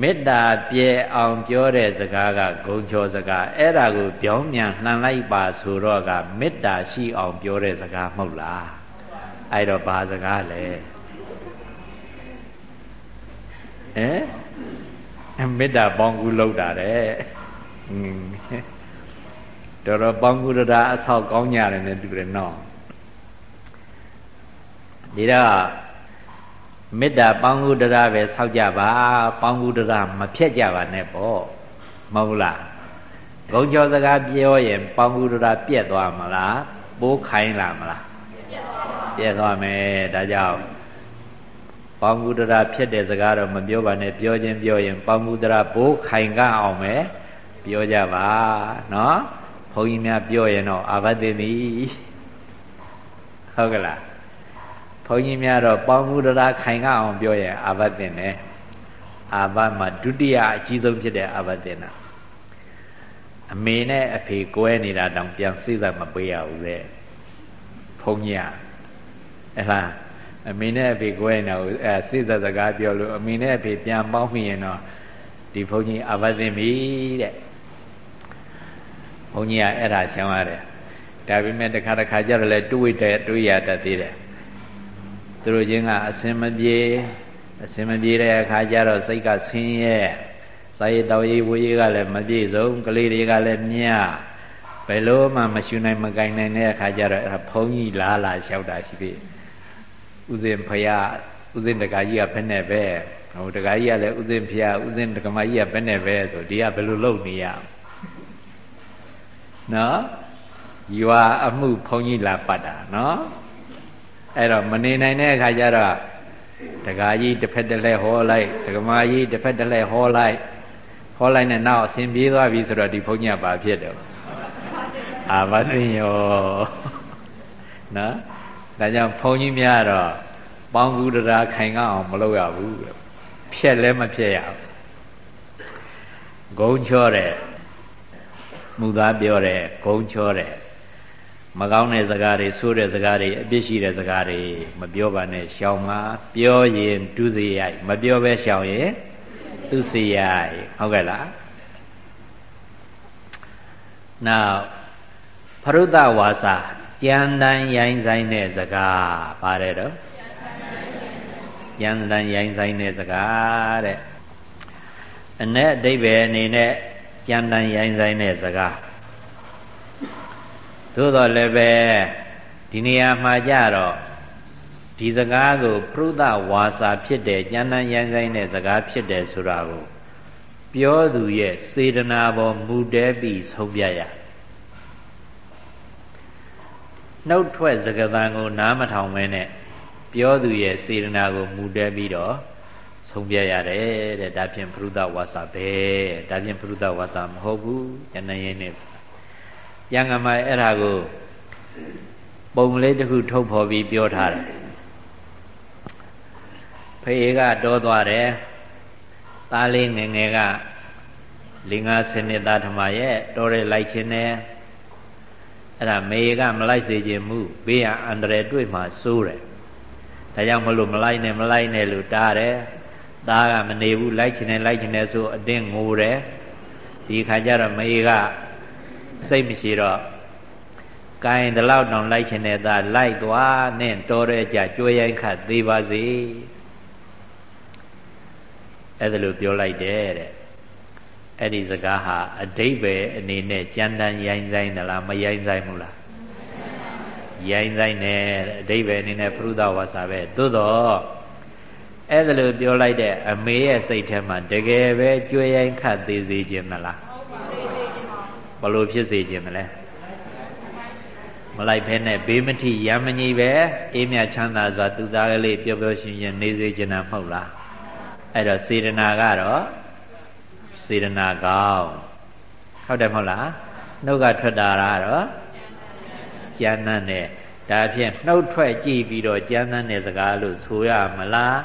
မေတ္တာပြဲအောင်ပြောတဲ့စကားကဂုံချောစကားအဲ့ဒါကိုပြောင်းမြန်နှံလိုက်ပါဆိုတော့ကမေတ္တာရှိအောင်ပြောတဲ့စကားမဟုတ်လားအဲ့တော့ဘာစကားလဲဟမ် မေတ္တာပေါင်းကူလောက်တာတဲ့တော်တော်ပေါင်းကူတာအဆောက်ကောင်းကြတယ်နဲ့တူတယ်နော်ဒီတော့မေတ္တာပေါင်းကူတရားပဲဆောက်ကြပါပေါင်းကူတရားမဖြတ်ကြပါနဲ့ပေါ့မဟုတ်လားဂုံကျော်စကားပြောရင်ပေါင်းကူတရားပြက်သွားမလားပိုးခိုင်းလာမလားပြက်သွားမယ်ဒါကြောင့် ပေါင်းကူတရားဖြစ်တဲ့စကားတော့မပြောပါနဲ့ပြောချင်းပြောရင်ပေါင်းကူတရားပိုးခိုင်ကအောင်မယ်ပြောကြပါနော်ဘုန်းကြီးများပြောရင်တော့အာဘသိမိဟုတ်ကလားဘုန်းကြီးများတော့ပေါင်းမှုတရားခိုင်ကအောင်ပြောရင်အာဘသင်တယ်အာဘမှာဒုတိယအကြီးဆုံးဖြစ်တဲ့အာဘသင်တာအမေနဲ့အဖေကွဲနေတာတောင်ပြန်စိတ်သက်မပေးရဘူးလေဘုန်းကြီးအဲ့လား အမေနဲ့အဖေကွဲနေတာကိုအဲစိတ်သက်စကားပြောလို့အမေနဲ့အဖေပြန်ပေါင်းမိရင်တော့ဒီဘုန်းကြီးအာဘသင်ပြီတဲ့ဘုန်းကြီးကအဲ့ဒါရှင်းရတယ်ဒါပေမဲ့တစ်ခါတစ်ခါကျတော့လေတွေးတယ်တွေးရတတ်သေးတယ်သူတို့ချင်းကအစင်မပြေအစင်မပြေတဲ့အခါကျတော့စိတ်ကဆင်းရဲစာရေးတော်ရေးဝေးရေးကလည်းမပြည့်စုံကလေးတွေကလည်းမြဘယ်လိုမှမရှူနိုင်မကင်နိုင်တဲ့အခါကျတော့အဲ့ဒါဘုန်းကြီးလားလာလျှောက်တာရှိပြီ ဥစဉ်ဖရာဥစဉ်တကာကြီးကဘယ်နဲ့ပဲဟိုတကာကြီးကလည်းဥစဉ်ဖရာဥစဉ်တကမကြီးကဘယ်နဲ့ပဲဆိုဒီကဘယ်လိုလုပ်နေရနော်ယူဟာအမှုဘုန်းကြီးလာပတ်တာနော်အဲ့တော့မနေနိုင်တဲ့အခါကျတော့တကာကြီးတစ်ဖက်တစ်လဲဟောလိုက်ဒကမာကြီးတစ်ဖက်တစ်လဲဟောလိုက်ဟောလိုက်နဲ့နောက်အစဉ်ပြေးသွားပြီဆိုတော့ဒီဘုန်းကြီးကဘာဖြစ်တော့အာမသိယောနော် ဒါကြောင့်ဘုန်းကြီးများတော့ပေါင်းကူတရားခိုင်ကအောင်မလုပ်ရဘူးဖြက်လည်းမဖြက်ရဘူးဂုံချောတဲ့မူသားပြောတဲ့ဂုံချောတဲ့မကောင်းတဲ့စကားတွေဆိုးတဲ့စကားတွေအပြစ်ရှိတဲ့စကားတွေမပြောပါနဲ့ရှောင်ပါပြောရင်ဒုစရိုက်မပြောဘဲရှောင်ရင်သူစရိုက်ဟုတ်ကဲ့လားနောက်ဖရုဒ္ဓဝါစာ ကြံတန်ရိုင်းဆိုင်တဲ့စကားပါတယ်တော့ကြံတန်ရိုင်းဆိုင်တဲ့စကားတဲ့အ내အတိဘယ်အနေနဲ့ကြံတန်ရိုင်းဆိုင်တဲ့စကားသို့တော်လည်းပဲဒီနေရာမှာကြတော့ဒီစကားကိုပြုဒဝါစာဖြစ်တယ်ဉာဏ်ဉာဏ်ဆိုင်တဲ့စကားဖြစ်တယ်ဆိုတာကိုပြောသူရဲ့စေတနာပေါ်မူတဲပြီးဆုံးပြရ နှုတ်ထွက်စကားသံကိုနားမထောင်မဲနဲ့ပြောသူရဲ့စေတနာကိုမူတဲပြီးတော့ဆုံးပြရတယ်တဲ့ဒါဖြင့်ပြုဒဝါစာပဲဒါဖြင့်ပြုဒဝါစာမဟုတ်ဘူးဉာဏ်ဉာဏ်နဲ့ရံကမအဲ့ဒါကိုပုံလေးတစ်ခုထုတ်ဖော်ပြီးပြောထားတယ်ဖေကတောသွားတယ်သားလေးငယ်ငယ်ကလင်္ကာစနစ်သားဓမ္မရဲ့တော်ရဲလိုက်ခြင်းနဲ့ အဲ့ဒါမေကမလိုက်စေခြင်းမူဘေးရန်အန္တရာယ်တွေ့မှစိုးတယ်ဒါကြောင့်မလို့မလိုက်နဲ့မလိုက်နဲ့လို့တားတယ်သားကမနေဘူးလိုက်ခြင်းနဲ့လိုက်ခြင်းနဲ့ဆိုအတင်းငိုတယ်ဒီခါကျတော့မေကစိတ်မရှိတော့ကိုင်းဒီလောက်တောင်လိုက်ချင်တဲ့သားလိုက်သွားနဲ့တော်ရဲကြကြွေးရိုင်းခတ်သေးပါစေအဲ့ဒါလိုပြောလိုက်တယ်တဲ့ အဲ့ဒီစကားဟာအတိတ်ပဲအနေနဲ့ကြမ်းတမ်းရိုင်းဆိုင်သလားမရိုင်းဆိုင်ဘူးလားရိုင်းဆိုင်တယ်အတိတ်ပဲအနေနဲ့ပရုဒဝါစာပဲသို့တော့အဲ့ဒါလိုပြောလိုက်တဲ့အမေရဲ့စိတ်ထဲမှာတကယ်ပဲကြွေးရိုင်းခတ်သေးစေခြင်းမလားဘလို့ဖြစ်စေခြင်းမလဲမလိုက်ဖဲနဲ့ဘေးမထိရမ်းမကြီးပဲအေးမြချမ်းသာစွာသူသားကလေးပျော်ပျော်ရွှင်ရွှင်နေစေခြင်းမဟုတ်လားအဲ့တော့စေတနာကတော့ စေတနာကောင်းဟုတ်တယ်မဟုတ်လားနှုတ်ကထွက်တာကတော့ကျမ်းမ်းနဲ့ဒါဖြင့်နှုတ်ထွက်ကြည့်ပြီးတော့ကျမ်းမ်းတဲ့စကားလို့ဆိုရမလား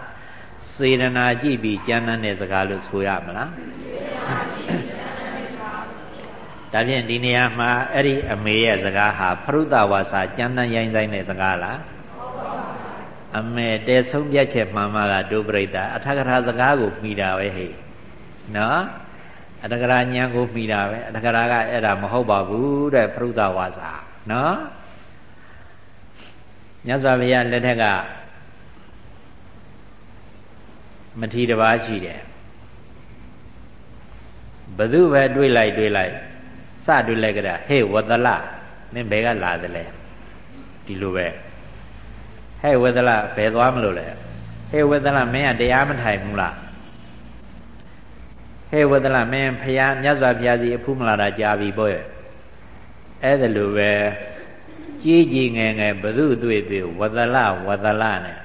စေတနာကြည့်ပြီးကျမ်းမ်းတဲ့စကားလို့ဆိုရမလားဒါဖြင့်ဒီနေရာမှာအဲ့ဒီအမေရဲ့စကားဟာဖရုဒဝါစာကြမ်းတမ်းရိုင်းဆိုင်တဲ့စကားလားဟအမေတဲဆုံးပြတ်ချက်မှန်မှကဒုပရိသအထကရာစကားကိုမိတာပဲဟဲ့နော် အထကရာညံကိုမိတာပဲအထကရာကအဲ့ဒါမဟုတ်ပါဘူးတဲ့ပရုဒဝါစာနော်မြတ်စွာဘုရားလက်ထက်ကမထီတပါးရှိတယ်ဘသူပဲတွေးလိုက်တွေးလိုက်စတွေးလိုက်ကြတာဟေးဝတလမင်းဘယ်ကလာသလဲဒီလိုပဲဟဲ့ဝတလဘယ်သွားမလို့လဲဟဲ့ဝတလမင်းကတရားမထိုင်ဘူးလား ဟဲ့ဝတလမင်းဖရာမြတ်စွာဘုရားစီအဖူးမလာတာကြာပြီပေါ့ရဲ့အဲ့ဒါလိုပဲကြီးကြီးငယ်ငယ်ဘသူတွေ့တွေ့ဝတလဝတလနဲ့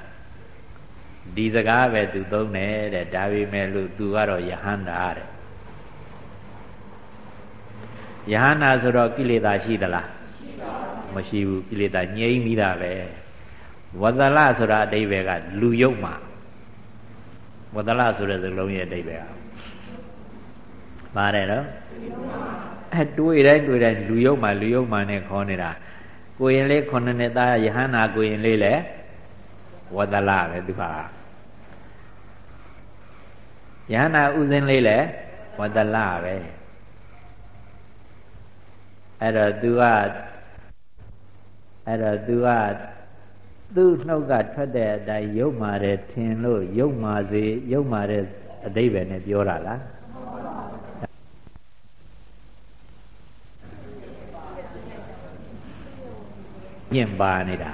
ဒီစကားပဲသူသုံးတယ်တဲ့ဒါပေမဲ့လို့သူကတော့ယဟန္တာတဲ့ယဟန္တာဆိုတော့ကိလေသာရှိသလားမရှိဘူးကိလေသာငြိမ်းပြီးတာပဲဝဒလဆိုတာအတိဘယ်ကလူယုတ်မှာဝဒလဆိုတဲ့စကားလုံးရဲ့အတိဘယ်က ပါတယ်နော်အဲတွေးတိုင်းတွေးတိုင်းလူယုတ်မှာလူယုတ်မှာနဲ့ခေါ်နေတာကိုရင်လေးခုနှစ်နှစ်သားယဟန္တာကိုရင်လေးလေဝဒလပဲသူဟာယဟန္တာဥစဉ်လေးလေဝဒလပဲအဲ့တော့ तू ကအဲ့တော့ तू ကသူ့နှုတ်ကထွက်တဲ့အတိုင်းယုတ်မာတယ်ထင်လို့ယုတ်မာစေယုတ်မာတဲ့အတိဘယ်နဲ့ပြောတာလား ကျင့်ပါနေတာ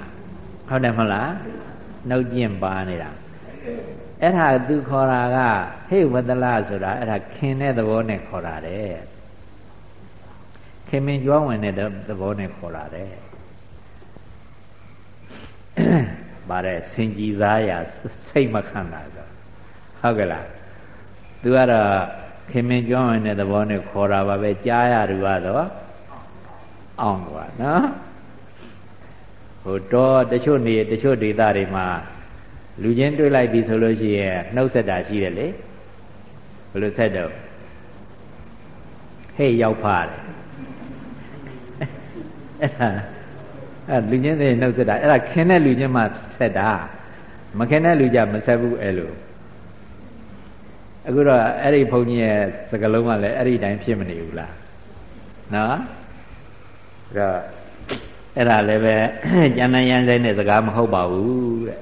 ဟုတ်တယ်မဟုတ်လားနှုတ်ကျင့်ပါနေတာအဲ့ဒါသူခေါ်တာကဟေ့ဝတ္တလဆိုတာအဲ့ဒါခင်တဲ့သဘောနဲ့ခေါ်တာတဲ့ခင်မင်ကြွားဝင်တဲ့သဘောနဲ့ခေါ်လာတယ်ဗါတဲ့စင်ကြည်စားရစိတ်မခံတာဆိုဟုတ်ကဲ့လားသူကတော့ခင်မင်ကြွားဝင်တဲ့သဘောနဲ့ခေါ်တာပါပဲကြားရသူကတော့အောင်ကွာနော် ဟိုတော့တချို့နေတချို့ဒေသတွေမှာလူချင်းတွေ့လိုက်ပြီဆိုလို့ရှိရင်နှုတ်ဆက်တာရှိတယ်လေဘယ်လိုဆက်တော့ဟေ့ရောက်ဖားတယ်အဲ့ဒါအဲ့လူချင်းတွေနှုတ်ဆက်တာအဲ့ဒါခင်တဲ့လူချင်းမှဆက်တာမခင်တဲ့လူကြမဆက်ဘူးအဲ့လိုအခုတော့အဲ့ဒီဘုန်းကြီးရဲ့စကလုံးကလည်းအဲ့ဒီတိုင်းဖြစ်မနေဘူးလားနော်အဲ့တော့ အဲ့ဒါလည်းပဲကျန်တဲ့ရန်ဆိုင်တဲ့စကားမဟုတ်ပါဘူးတဲ့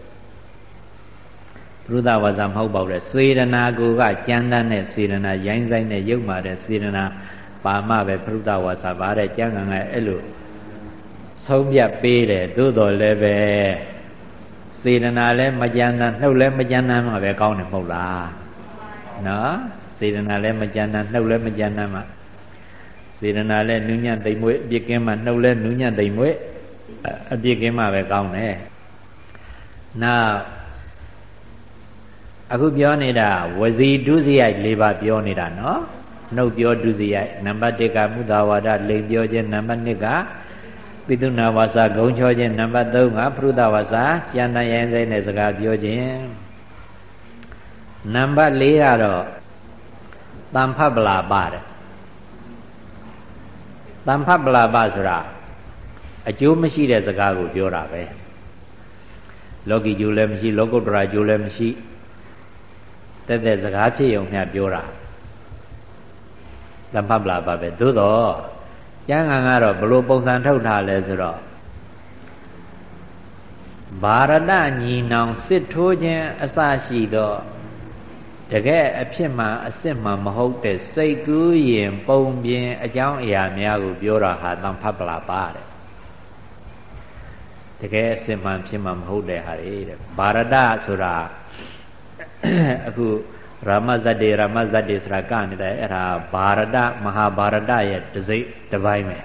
ဘုရားဝါစာမဟုတ်ပါဘူးတဲ့စေရနာကိုကကြမ်းတမ်းတဲ့စေရနာရိုင်းဆိုင်တဲ့ရုပ်မာတဲ့စေရနာပါမပဲဘုရားဝါစာပါတဲ့ကျမ်းဂန်ကအဲ့လိုဆုံးဖြတ်ပေးတယ်သို့တော်လည်းပဲစေတနာလည်းမကြမ်းတမ်းနှုတ်လည်းမကြမ်းတမ်းမှပဲကောင်းတယ်မဟုတ်လားနော်စေတနာလည်းမကြမ်းတမ်းနှုတ်လည်းမကြမ်းတမ်းမှ စေတနာလည်းနူးညံ့သိမ်မွေ့အပြစ်ကင်းမှနှုတ်လည်းနူးညံ့သိမ်မွေ့အပြစ်ကင်းမှပဲကောင်းတယ်နောက်အခုပြောနေတာဝစီဒုစရိုက်၄ပါးပြောနေတာနော်နှုတ်ပြောဒုစရိုက်နံပါတ်1ကမုသာဝါဒလိမ်ပြောခြင်းနံပါတ်2ကပိသုနာဝါစာဂုံချောခြင်းနံပါတ်3ကပရုဒဝါစာကျန်တဲ့ရင်စိတ်နဲ့စကားပြောခြင်းနံပါတ်4ကတော့တမ္ဖပလာပတဲ့ တမ္ဖပလာပဆိုတာအကျိုးမရှိတဲ့စကားကိုပြောတာပဲလောကီကျိုးလည်းမရှိ လောကုတ္တရာကျိုးလည်းမရှိတက်တဲ့စကားဖြစ်ုံမျှပြောတာတမ္ဖပလာပပဲသို့တော့ကျမ်းဂန်ကတော့ဘလို့ပုံစံထုတ်ထားလဲဆိုတော့ဘာရဒညီနောင်စစ်ထိုးခြင်းအစရှိသော တကယ်အဖြစ်မှအစစ်မှမဟုတ်တဲ့စိတ်ကူးရင်ပုံပြင်အကြောင်းအရာများကိုပြောတာဟာတန်ဖတ်ပလာပါတဲ့တကယ်အစစ်မှဖြစ်မှမဟုတ်တဲ့ဟာတွေတဲ့ဘာရဒဆိုတာအခုရာမဇတ်တေရာမဇတ်တေဆိုတာကနေတယ်အဲ့ဒါဘာရဒမဟာဘာရဒရဲ့တစိမ့်တစ်ပိုင်းပဲ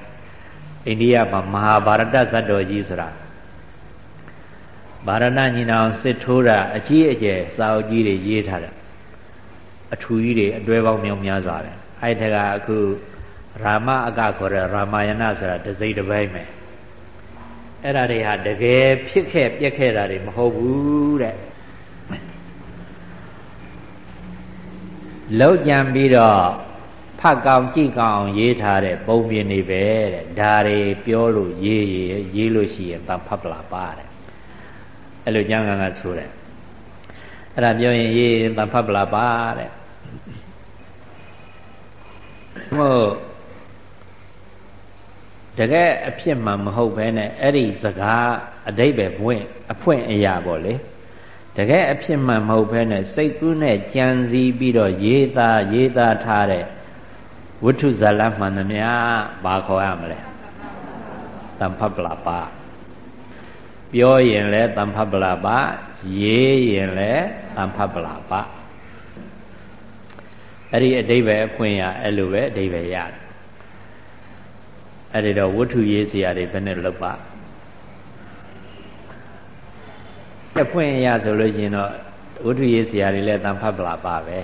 အိန္ဒိယမှာမဟာဘာရဒဇတ်တော်ကြီးဆိုတာဘာရဏညီနောင်စစ်ထိုးတာအကြီးအကျယ်စာအုပ်ကြီးတွေရေးထားတယ် အထူကြီးတွေအတွဲပေါင်းမြောင်များစွာပဲအဲ့ထက်ကအခုရာမအကခေါ်တဲ့ရာမာယဏဆိုတာတစိမ့်တစ်ပိုင်းပဲအဲ့ဒါတွေဟာတကယ်ဖြစ်ခဲ့ပြက်ခဲ့တာတွေမဟုတ်ဘူးတဲ့လောက်ကြံပြီးတော့ဖတ်ကောင်းကြည့်ကောင်းရေးထားတဲ့ပုံပြင်တွေပဲတဲ့ဒါတွေပြောလို့ရေးရေးရေးလို့ရှိရင်တဖတ်ပလာပါတဲ့အဲ့လိုကျမ်းဂန်ကဆိုတယ်အဲ့ဒါပြောရင်ရေးတန်ဖတ်ပလာပါတဲ့ ဟုတ်တကယ်အဖြစ်မှမဟုတ်ဘဲနဲ့အဲ့ဒီစကားအတိတ်ပဲပွင့်အဖွင့်အရာပေါ့လေတကယ်အဖြစ်မှမဟုတ်ဘဲနဲ့စိတ်ကူးနဲ့ကြံစည်ပြီးတော့ရေးသားရေးသားထားတဲ့ဝိထုဇာလမှန်သမျှဘာခေါ်ရမလဲတမ္ဖပလာပါပြောရင်လည်းတမ္ဖပလာပါရေးရင်လည်းတမ္ဖပလာပါ အဲ့ဒီအတိတ်ပဲအဖွင့်ရအဲ့လိုပဲအတိတ်ပဲရတယ်အဲ့ဒီတော့ဝတ္ထုရေးစရာတွေဘယ်နဲ့လုပ်ပါအဖွင့်ရဆိုလို့ရှိရင်တော့ဝတ္ထုရေးစရာတွေလည်းတန်ဖတ်ပလာပါပဲ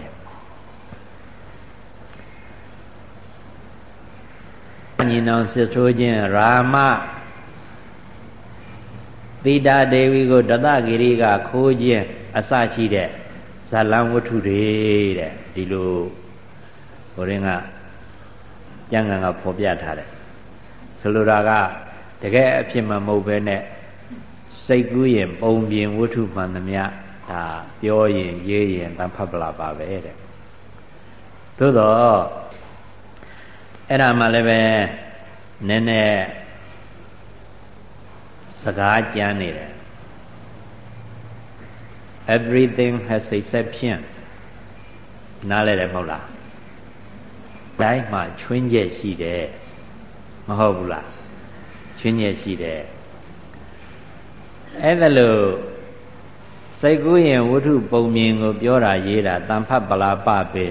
ညီနောင်စစ်ဆိုးခြင်းရာမသီတာဒေဝီကိုတသဂိရိကခိုးခြင်းအစရှိတဲ့ဇလံဝတ္ထုတွေတဲ့ ဒီလိုဟိုရင်းကကျမ်းဂန်ကဖော်ပြထားတယ်ဆိုလိုတာကတကယ်အဖြစ်မှမဟုတ်ပဲနဲ့စိတ်ကူးရင်ပုံပြင်ဝတ္ထုမှန်သမျှဒါပြောရင်ရေးရင်တန်ဖတ်ပလာပါပဲတဲ့သို့တော့အဲ့ဒါမှလည်းပဲနည်းနည်းစကားကြမ်းနေတယ် everything has exception နားလဲတယ်မဟုတ်လားတိုင်းမှာချွင်းချက်ရှိတယ်မဟုတ်ဘူးလားချွင်းချက်ရှိတယ်အဲ့ဒါလို့စိတ်ကူးရင်ဝတ္ထုပုံမြင်ကိုပြောတာရေးတာတန်ဖတ်ပလာပပဲ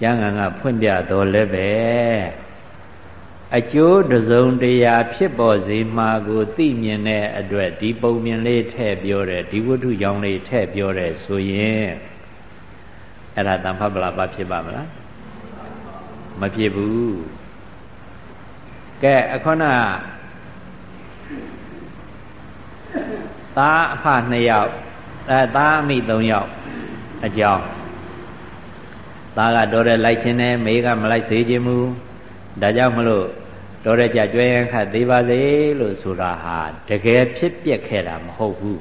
ကျမ်းဂန်ကဖွင့်ပြတော်လည်းပဲအကျိုးတစုံတရာဖြစ်ပေါ်စေမှာကိုသိမြင်တဲ့အတွက်ဒီပုံမြင်လေးထည့်ပြောတယ်ဒီဝတ္ထုကြောင့်လေးထည့်ပြောတယ်ဆိုရင် အဲ့ဒါတန်ဖတ်ပလာပဖြစ်ပါမလားမဖြစ်ဘူးကဲအခုနသားအဖ2ယောက်အဲသားအမိ3ယောက်အကြောင်းသားကတော်တယ်လိုက်ခြင်းနဲ့မေကမလိုက်စေခြင်းမူဒါကြောင့်မလို့တော်ရကြကြွယ်ရင်ခတ်သေးပါစေလို့ဆိုတာဟာတကယ်ဖြစ်ပျက်ခဲ့တာမဟုတ်ဘူး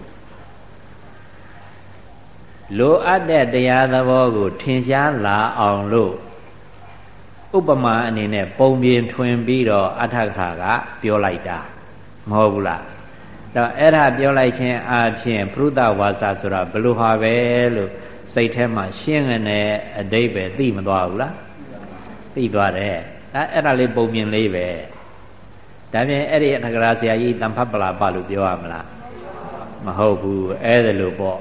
လိုအပ်တဲ့တရားသဘောကို ထင်ရှားလာအောင်လို့ဥပမာအနေနဲ့ပုံပြင်ထွင်ပြီးတော့အထကထာကပြောလိုက်တာမဟုတ်ဘူးလားတော့အဲ့ဒါပြောလိုက်ခြင်းအပြင်ပရုဒဝါစာဆိုတာဘလို့ဟာပဲလို့စိတ်ထဲမှာရှင်းကနေအတိတ်ပဲသိမသွားဘူးလားသိသွားတယ်အဲအဲ့ဒါလေးပုံပြင်လေးပဲဒါပြင်အဲ့ဒီအထကရာဆရာကြီးတန်ဖတ်ပလာပလို့ပြောရမလားမဟုတ်ဘူးအဲ့ဒါလို့ပေါ့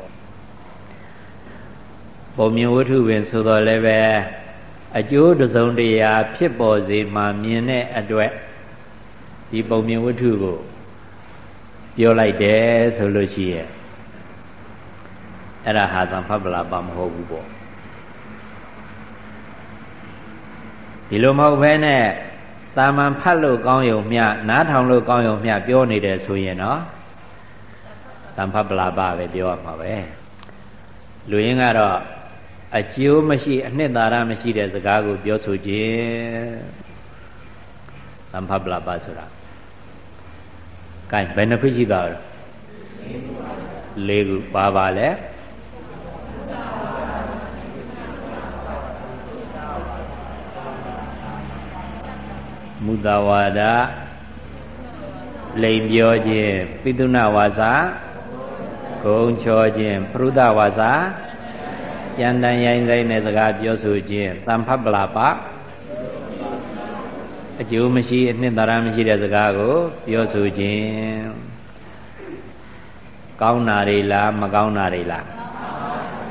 ပုံမြင်ဝတ္ထုပင်ဆိုတော့လည်းပဲအကျိုးတစုံတရာဖြစ်ပေါ်စေမှမြင်တဲ့အတွက်ဒီပုံမြင်ဝတ္ထုကိုပြောလိုက်တယ်ဆိုလို့ရှိရဲ့အဲ့ဒါဟာသံဖတ်ပလာပါမဟုတ်ဘူးပေါ့ဒီလိုမဟုတ်ဘဲနဲ့တာမန်ဖတ်လို့ကောင်းယုံမျှနားထောင်လို့ကောင်းယုံမျှပြောနေတယ်ဆိုရင်တော့သံဖတ်ပလာပါပဲပြောရမှာပဲလူရင်းကတော့ အကျိုးမရှိအနှစ်သာရမရှိတဲ့စကားကိုပြောဆိုခြင်းသံဖပလပဆိုတာကဲဘယ်နှခုရှိတာလဲ၄ခုပါပါလဲမုဒဝါဒလိန်ပြောခြင်းပိသုဏဝါစာဂုံချောခြင်းပရုဒဝါစာ ကြံတန်ရိုင်းဆိုင်တဲ့စကားပြောဆိုခြင်းတမ္ဖပလာပအကျိုးမရှိအနှစ်သာရမရှိတဲ့စကားကိုပြောဆိုခြင်းကောင်းတာတွေလားမကောင်းတာတွေလား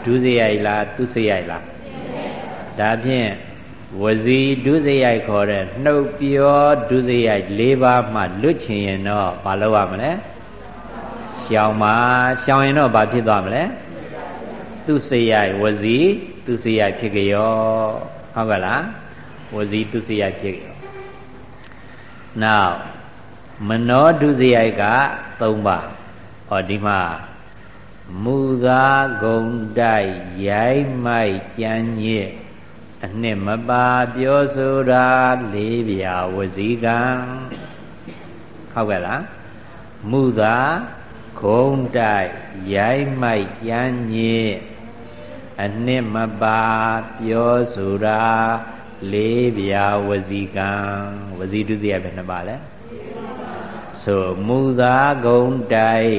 ဒုစရိုက်လားသူစရိုက်လားဒါဖြင့်ဝစီဒုစရိုက်ခေါ်တဲ့နှုတ်ပြောဒုစရိုက်၄ပါးမှလွတ်ချင်ရင်တော့မလုပ်ရမလဲရှောင်ပါရှောင်ရင်တော့ဘာဖြစ်သွားမလဲ သူစေယဝစီသူစေယဖြစ်ကြရောဟုတ်ကလားဝစီသူစေယဖြစ်ကြရောနောက်မနောဒုစရိုက်က၃ပါးဟောဒီမှာမူသာဂုံတိုက်ရိုက်မိုက်ကြမ်းညစ်အနှစ်မပါပြောဆိုတာလေးပြဝစီကံဟုတ်ကဲ့လားမူသာခုံတိုက်ရိုက်မိုက်ကြမ်းညစ် အနှစ်မပါပြောဆိုတာလေးပြာဝစီကံဝစီဒုစရိုက်ပဲနှစ်ပါလဲဆိုမူသာဂုံတိုက်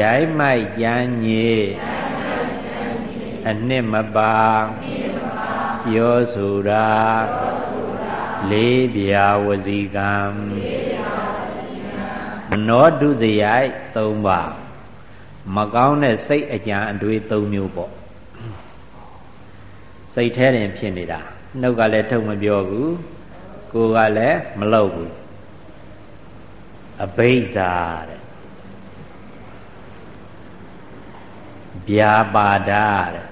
ရိုက်မိုက်ကြမ်းညစ်အနှစ်မပါပြောဆိုတာလေးပြာဝစီကံနောဒုစရိုက်၃ပါး မကောင်းတဲ့စိတ်အကြံအတွေး၃မျိုးပေါ့စိတ်แท้တင်ဖြစ်နေတာနှုတ်ကလည်းထုတ်မပြောဘူးကိုယ်ကလည်းမလုပ်ဘူးအဘိဇာတဲ့ဗျာပါဒတဲ့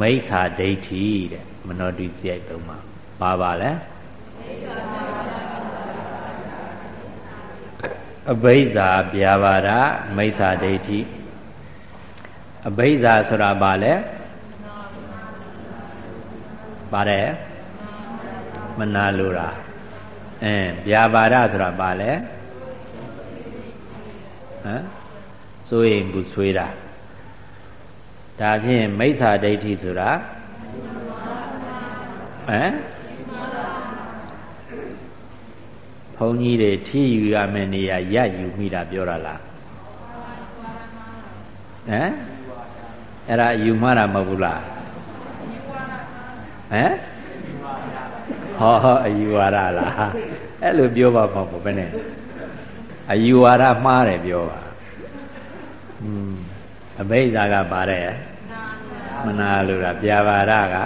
မိစ္ဆာဒိဋ္ဌိတဲ့မနောတိစိတ်သုံးပါပါပါလဲအဘိဇာဗျာပါဒမိစ္ဆာဒိဋ္ဌိ အဘိဇာဆိုတာဘာလဲပါတယ်မနာလိုတာအင်းဗျာပါဒဆိုတာဘာလဲဟမ်စိုးရင်ဘူးဆွေးတာဒါဖြင့်မိစ္ဆာဒိဋ္ဌိဆိုတာဟမ်ဘုန်းကြီးတွေထီယူရမယ့်နေရာရယူမိတာပြောတာလားဟမ် အဲ့ဒါယူမှားတာမဟုတ်ဘူးလားဟမ်ဟောအယူဝါဒလားအဲ့လိုပြောပါမဟုတ်ဘူးဘယ်နဲ့အယူဝါဒမှားတယ်ပြောပါอืมအဘိဓါကပါတယ်မနာလို့တာပြာပါဒက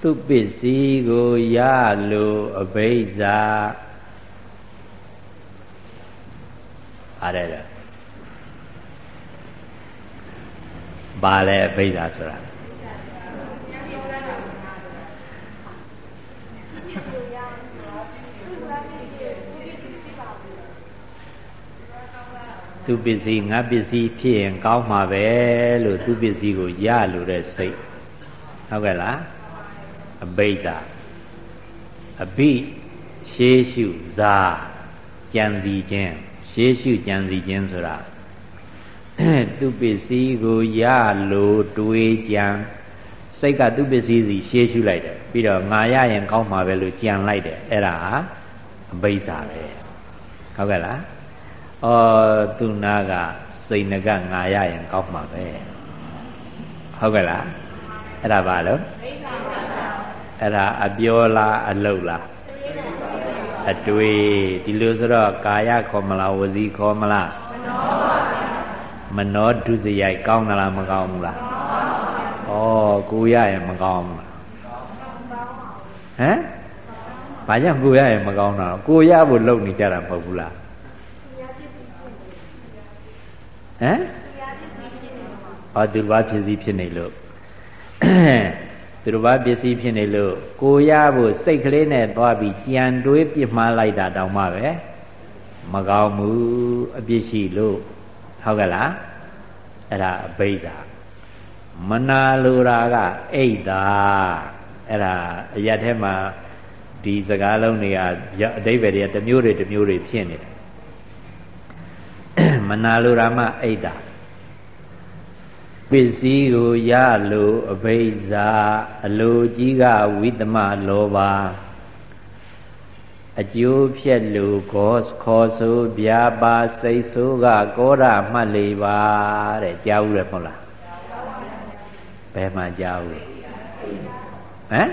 သူပစ္စည်းကိုရလို့အဘိဓါအား ရတယ်ဘာလဲအဘိဓါဆိုတာသူပစ္စည်းငါပစ္စည်းဖြစ်ရင်ကောင်းမှာပဲလို့သူပစ္စည်းကိုရလို့တဲ့စိတ်ဟုတ်ကဲ့လားအဘိဓါအဘိရှေးရှုဇာကြံစီခြင်း ရှေးရှုကြံစီခြင်းဆိုတာသူပစ္စည်းကိုရလို့တွေးကြံစိတ်ကသူပစ္စည်းစီရှေးရှုလိုက်တယ်ပြီးတော့ငါရရင်ကောင်းမှာပဲလို့ကြံလိုက်တယ်အဲ့ဒါဟာအဘိဓါပဲဟုတ်ကဲ့လားဩသူနာကစိတ်ငကငါရရင်ကောက်မှာပဲဟုတ်ကဲ့လားအဲ့ဒါဘာလို့အဲ့ဒါအပြောလားအလုတ်လား အတွေ့ဒီလိုဆိုတော့ကာယခေါ်မလားဝစီခေါ်မလားမနောဒုစရိုက်ကောင်းသလားမကောင်းဘူးလားဩကိုရရင်မကောင်းဘူးလားဟမ်ဘာကြောင့်ကိုရရင်မကောင်းတာကိုရဖို့လုပ်နေကြတာမဟုတ်ဘူးလားဟမ်ဟောသူတစ်ပါးဖြစ်စည်းဖြစ်နေလို့ သူတစ်ပါးပစ္စည်းဖြစ်နေလို့ကိုရဖို့စိတ်ကလေးနဲ့သွားပြီးကြံတွေးပြစ်မှားလိုက်တာတောင်မှပဲမကောင်းဘူးအပြစ်ရှိလို့ဟုတ်ကဲ့လားအဲ့ဒါအဘိဓါမနာလိုတာကအိတ်တာအဲ့ဒါအရက်ထဲမှာဒီစကားလုံးတွေကအတိဘယ်တွေကတစ်မျိုးတွေတစ်မျိုးတွေဖြစ်နေတယ်မနာလိုတာမှအိတ်တာ ပစ္စည်းကိုရလို့အဘိဇာအလိုကြီးကဝိတမလောဘအကျိုးဖြက်လူခေါ်ခေါ်ဆိုဗျာပါစိတ်ဆိုးကကောရမှတ်လေပါတဲ့ကြားဦးတယ်မဟုတ်လားဘယ်မှာကြားဦးလဲဟမ်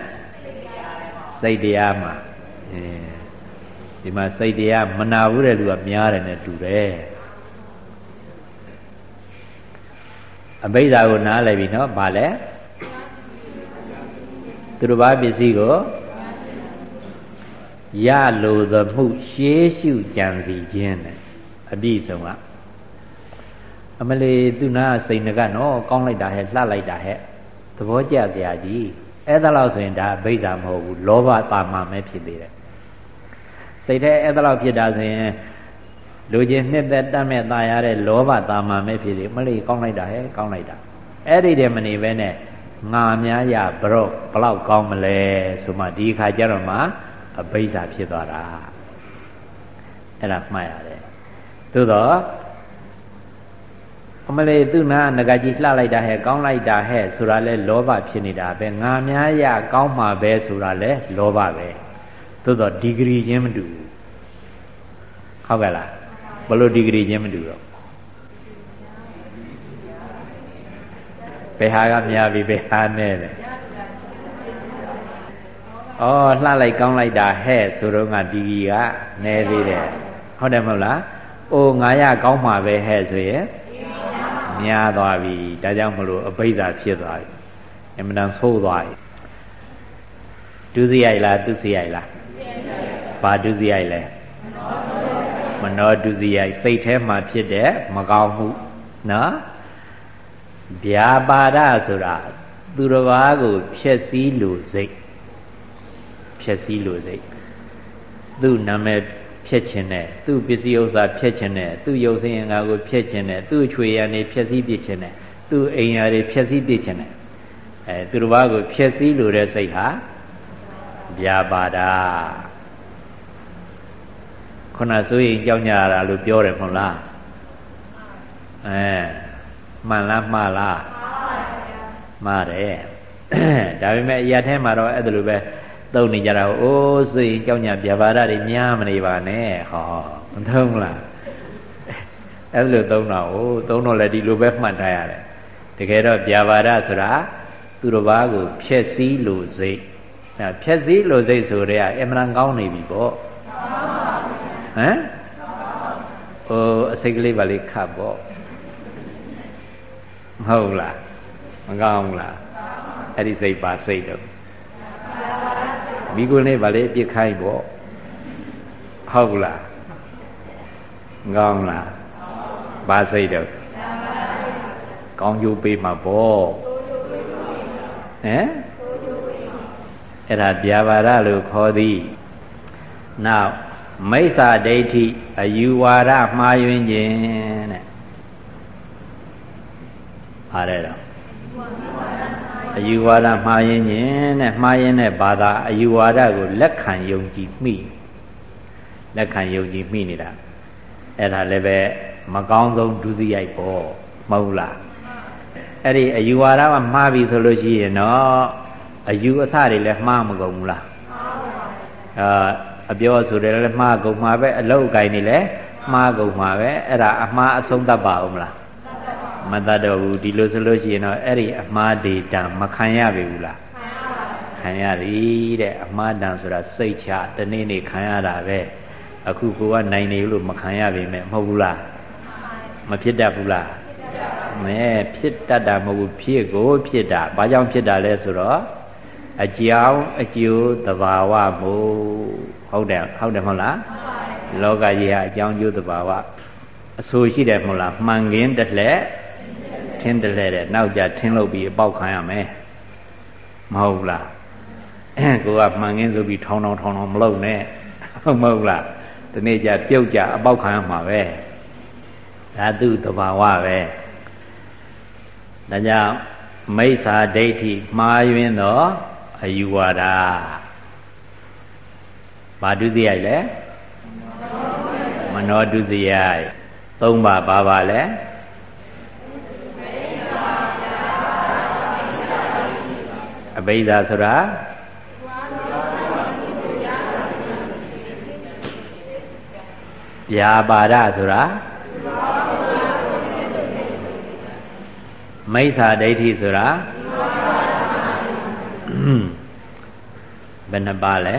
စိတ်တရားမှာအဲဒီမှာစိတ်တရားမနာဘူးတဲ့လူကများတယ်နဲ့တူတယ် အဘိဓါကိုနားလည်ပြီနော်ဗာလဲသူတို့ဘာပစ္စည်းကိုရလိုသမှုရှေးရှုကြံစီခြင်းနဲ့အပြည့်စုံကအမလီသူနာစိန်ကနော်ကောင်းလိုက်တာဟဲ့လှလိုက်တာဟဲ့သဘောကျစရာကြီးအဲ့ဒါလို့ဆိုရင်ဒါအဘိဓါမဟုတ်ဘူးလောဘတာမာမဲဖြစ်သေးတယ်စိတ်ထဲအဲ့ဒါလို့ဖြစ်တာဆိုရင် လူချင်းနှစ်သက်တတ်မဲ့ตายရတဲ့လောဘတာမာမဲ့ဖြစ်လေမလေးကောင်းလိုက်တာဟဲ့ကောင်းလိုက်တာအဲ့ဒီတည်းမနေပဲနဲ့ငါများရဘရော့ဘလောက်ကောင်းမလဲဆိုမှဒီခါကျတော့မှ အဘိဓါဖြစ်သွားတာအဲ့ဒါမှတ်ရတယ်သို့တော့အမလေးသူနာငကကြီးလှလိုက်တာဟဲ့ကောင်းလိုက်တာဟဲ့ဆိုတာလဲလောဘဖြစ်နေတာပဲငါများရကောင်းမှာပဲဆိုတာလဲလောဘပဲသို့တော့ဒီဂရီချင်းမတူဘူးဟုတ်ကဲ့လားဘ လို့ဒီဂရီချင်းမတူတော့ဘယ်ဟာကများပြီဘယ်ဟာနဲ့လဲဩလှလိုက်ကောင်းလိုက်တာဟဲ့ဆိုတော့ငါဒီကြီးကနဲသေးတယ်ဟုတ်တယ်မဟုတ်လားအိုငါရကောင်းမှာပဲဟဲ့ဆိုရင်များသွားပြီဒါကြောင့်မလို့အဘိဓါဖြစ်သွားပြီအမှန်တန်ဆိုးသွားပြီဒုစရိုက်လားသူစရိုက်လားဘာဒုစရိုက်လဲ မနောဒုစရိုက်စိတ်ထဲမှာဖြစ်တဲ့မကောင်းမှုနော်ဗျာပါဒဆိုတာသူတစ်ပါးကိုဖြည့်ဆည်းလို့စိတ်ဖြည့်ဆည်းလို့စိတ်သူ့နာမည်ဖြည့်ခြင်းနဲ့သူ့ပစ္စည်းဥစ္စာဖြည့်ခြင်းနဲ့သူ့ရုပ်ဆင်းရဲငါကိုဖြည့်ခြင်းနဲ့သူ့ချွေရနေဖြည့်ဆည်းပြခြင်းနဲ့သူ့အိမ်ယာတွေဖြည့်ဆည်းပြခြင်းနဲ့အဲသူတစ်ပါးကိုဖြည့်ဆည်းလို့တဲ့စိတ်ဟာဗျာပါဒ ခုနဆိုရင်ကြောက်ကြရတာလို့ပြောတယ်မဟုတ်လားအဲမှန်လားမှားလားမှားတယ်ဒါပေမဲ့အရာထဲမှာတော့အဲ့ဒါလိုပဲသုံးနေကြတာအိုးဆိုရင်ကြောက်ကြဗျာပါဒတွေများမနေပါနဲ့ဟောမသုံးလားအဲ့လိုသုံးတော့ဟိုသုံးတော့လည်းဒီလိုပဲမှတ်ထားရတယ်တကယ်တော့ဗျာပါဒဆိုတာသူတစ်ပါးကို ဖြည့်ဆည်းလို့စိတ်အဲဖြည့်ဆည်းလို့စိတ်ဆိုရဲအမှန်ကောင်းနေပြီပေါ့ ဟမ်ဟိုအစိတ်ကလေးပါလေးခတ်ပေါ့မဟုတ်လားမကောင်းလားအဲ့ဒီစိတ်ပါစိတ်တော့မိကိုလေးပါလေပြစ်ခိုင်းပေါ့ဟုတ်လားကောင်းလားဘာစိတ်တော့ကောင်းကျိုးပေးမှာပေါ့ဟမ်အဲ့ဒါဗျာပါဒလို့ခေါ်သည်နောက် မိစ္ဆာဒိဋ္ဌိအယူဝါဒမှားယွင်းခြင်းတဲ့ပါတယ်တော့အယူဝါဒမှားယွင်းခြင်းတဲ့မှားယွင်းတဲ့ဘာသာအယူဝါဒကိုလက်ခံယုံကြည်မိလက်ခံယုံကြည်မိနေတာအဲ့ဒါလည်းပဲမကောင်းဆုံးဒုစရိုက်ပေါ့မဟုတ်လားအဲ့ဒီအယူဝါဒကမှားပြီဆိုလို့ရှိရင်တော့အယူအဆတွေလည်းမှားမကုန်ဘူးလားအာ အပြောဆိုတယ်လည်းမှားကုန်မှာပဲအလောက်ကိုင်းနေလည်းမှားကုန်မှာပဲအဲ့ဒါအမှားအဆုံးသတ်ပါဦးမလားမတတ်တော့ဘူးဒီလိုဆိုလို့ရှိရင်တော့အဲ့ဒီအမှားဒေတာမခံရပြီဘူးလားခံရပြီတဲ့အမှားတန်ဆိုတာစိတ်ချတနေ့နေ့ခံရတာပဲအခုကိုကနိုင်နေလို့မခံရပြီမဲ့မဟုတ်ဘူးလားမဖြစ်တတ်ဘူးလားမဲဖြစ်တတ်တာမဟုတ်ဘူးဖြစ်ကိုဖြစ်တာဘာကြောင့်ဖြစ်တာလဲဆိုတော့အကြောင်းအကျိုးသဘာဝမို့ ဟုတ်တယ်ဟုတ်တယ်မဟုတ်လားလောကကြီးဟာအကြောင်းကျိုးသဘာဝအဆိုရှိတယ်မဟုတ်လားမှန်ကင်းတလက်ထင်းတလဲတဲ့နောက်ကြထင်းလို့ပြီးအပေါက်ခံရမယ်မဟုတ်လားကိုကမှန်ကင်းဆိုပြီးထောင်းထောင်းထောင်းထောင်းမလုပ်နဲ့ဟုတ်မဟုတ်လားဒီနေ့ကျပြုတ်ကြအပေါက်ခံရမှာပဲဒါသူ့တဘာဝပဲဒါကြောင့်မိစ္ဆာဒိဋ္ဌိမှားယွင်းသောအယူဝါဒ ဘာဒုစရိုက်လဲမနောဒုစရိုက်သုံးပါပါပါလဲအဘိဓါဆိုတာဗျာပါဒဆိုတာမိစ္ဆာဒိဋ္ဌိဆိုတာဘယ်နှပါလဲ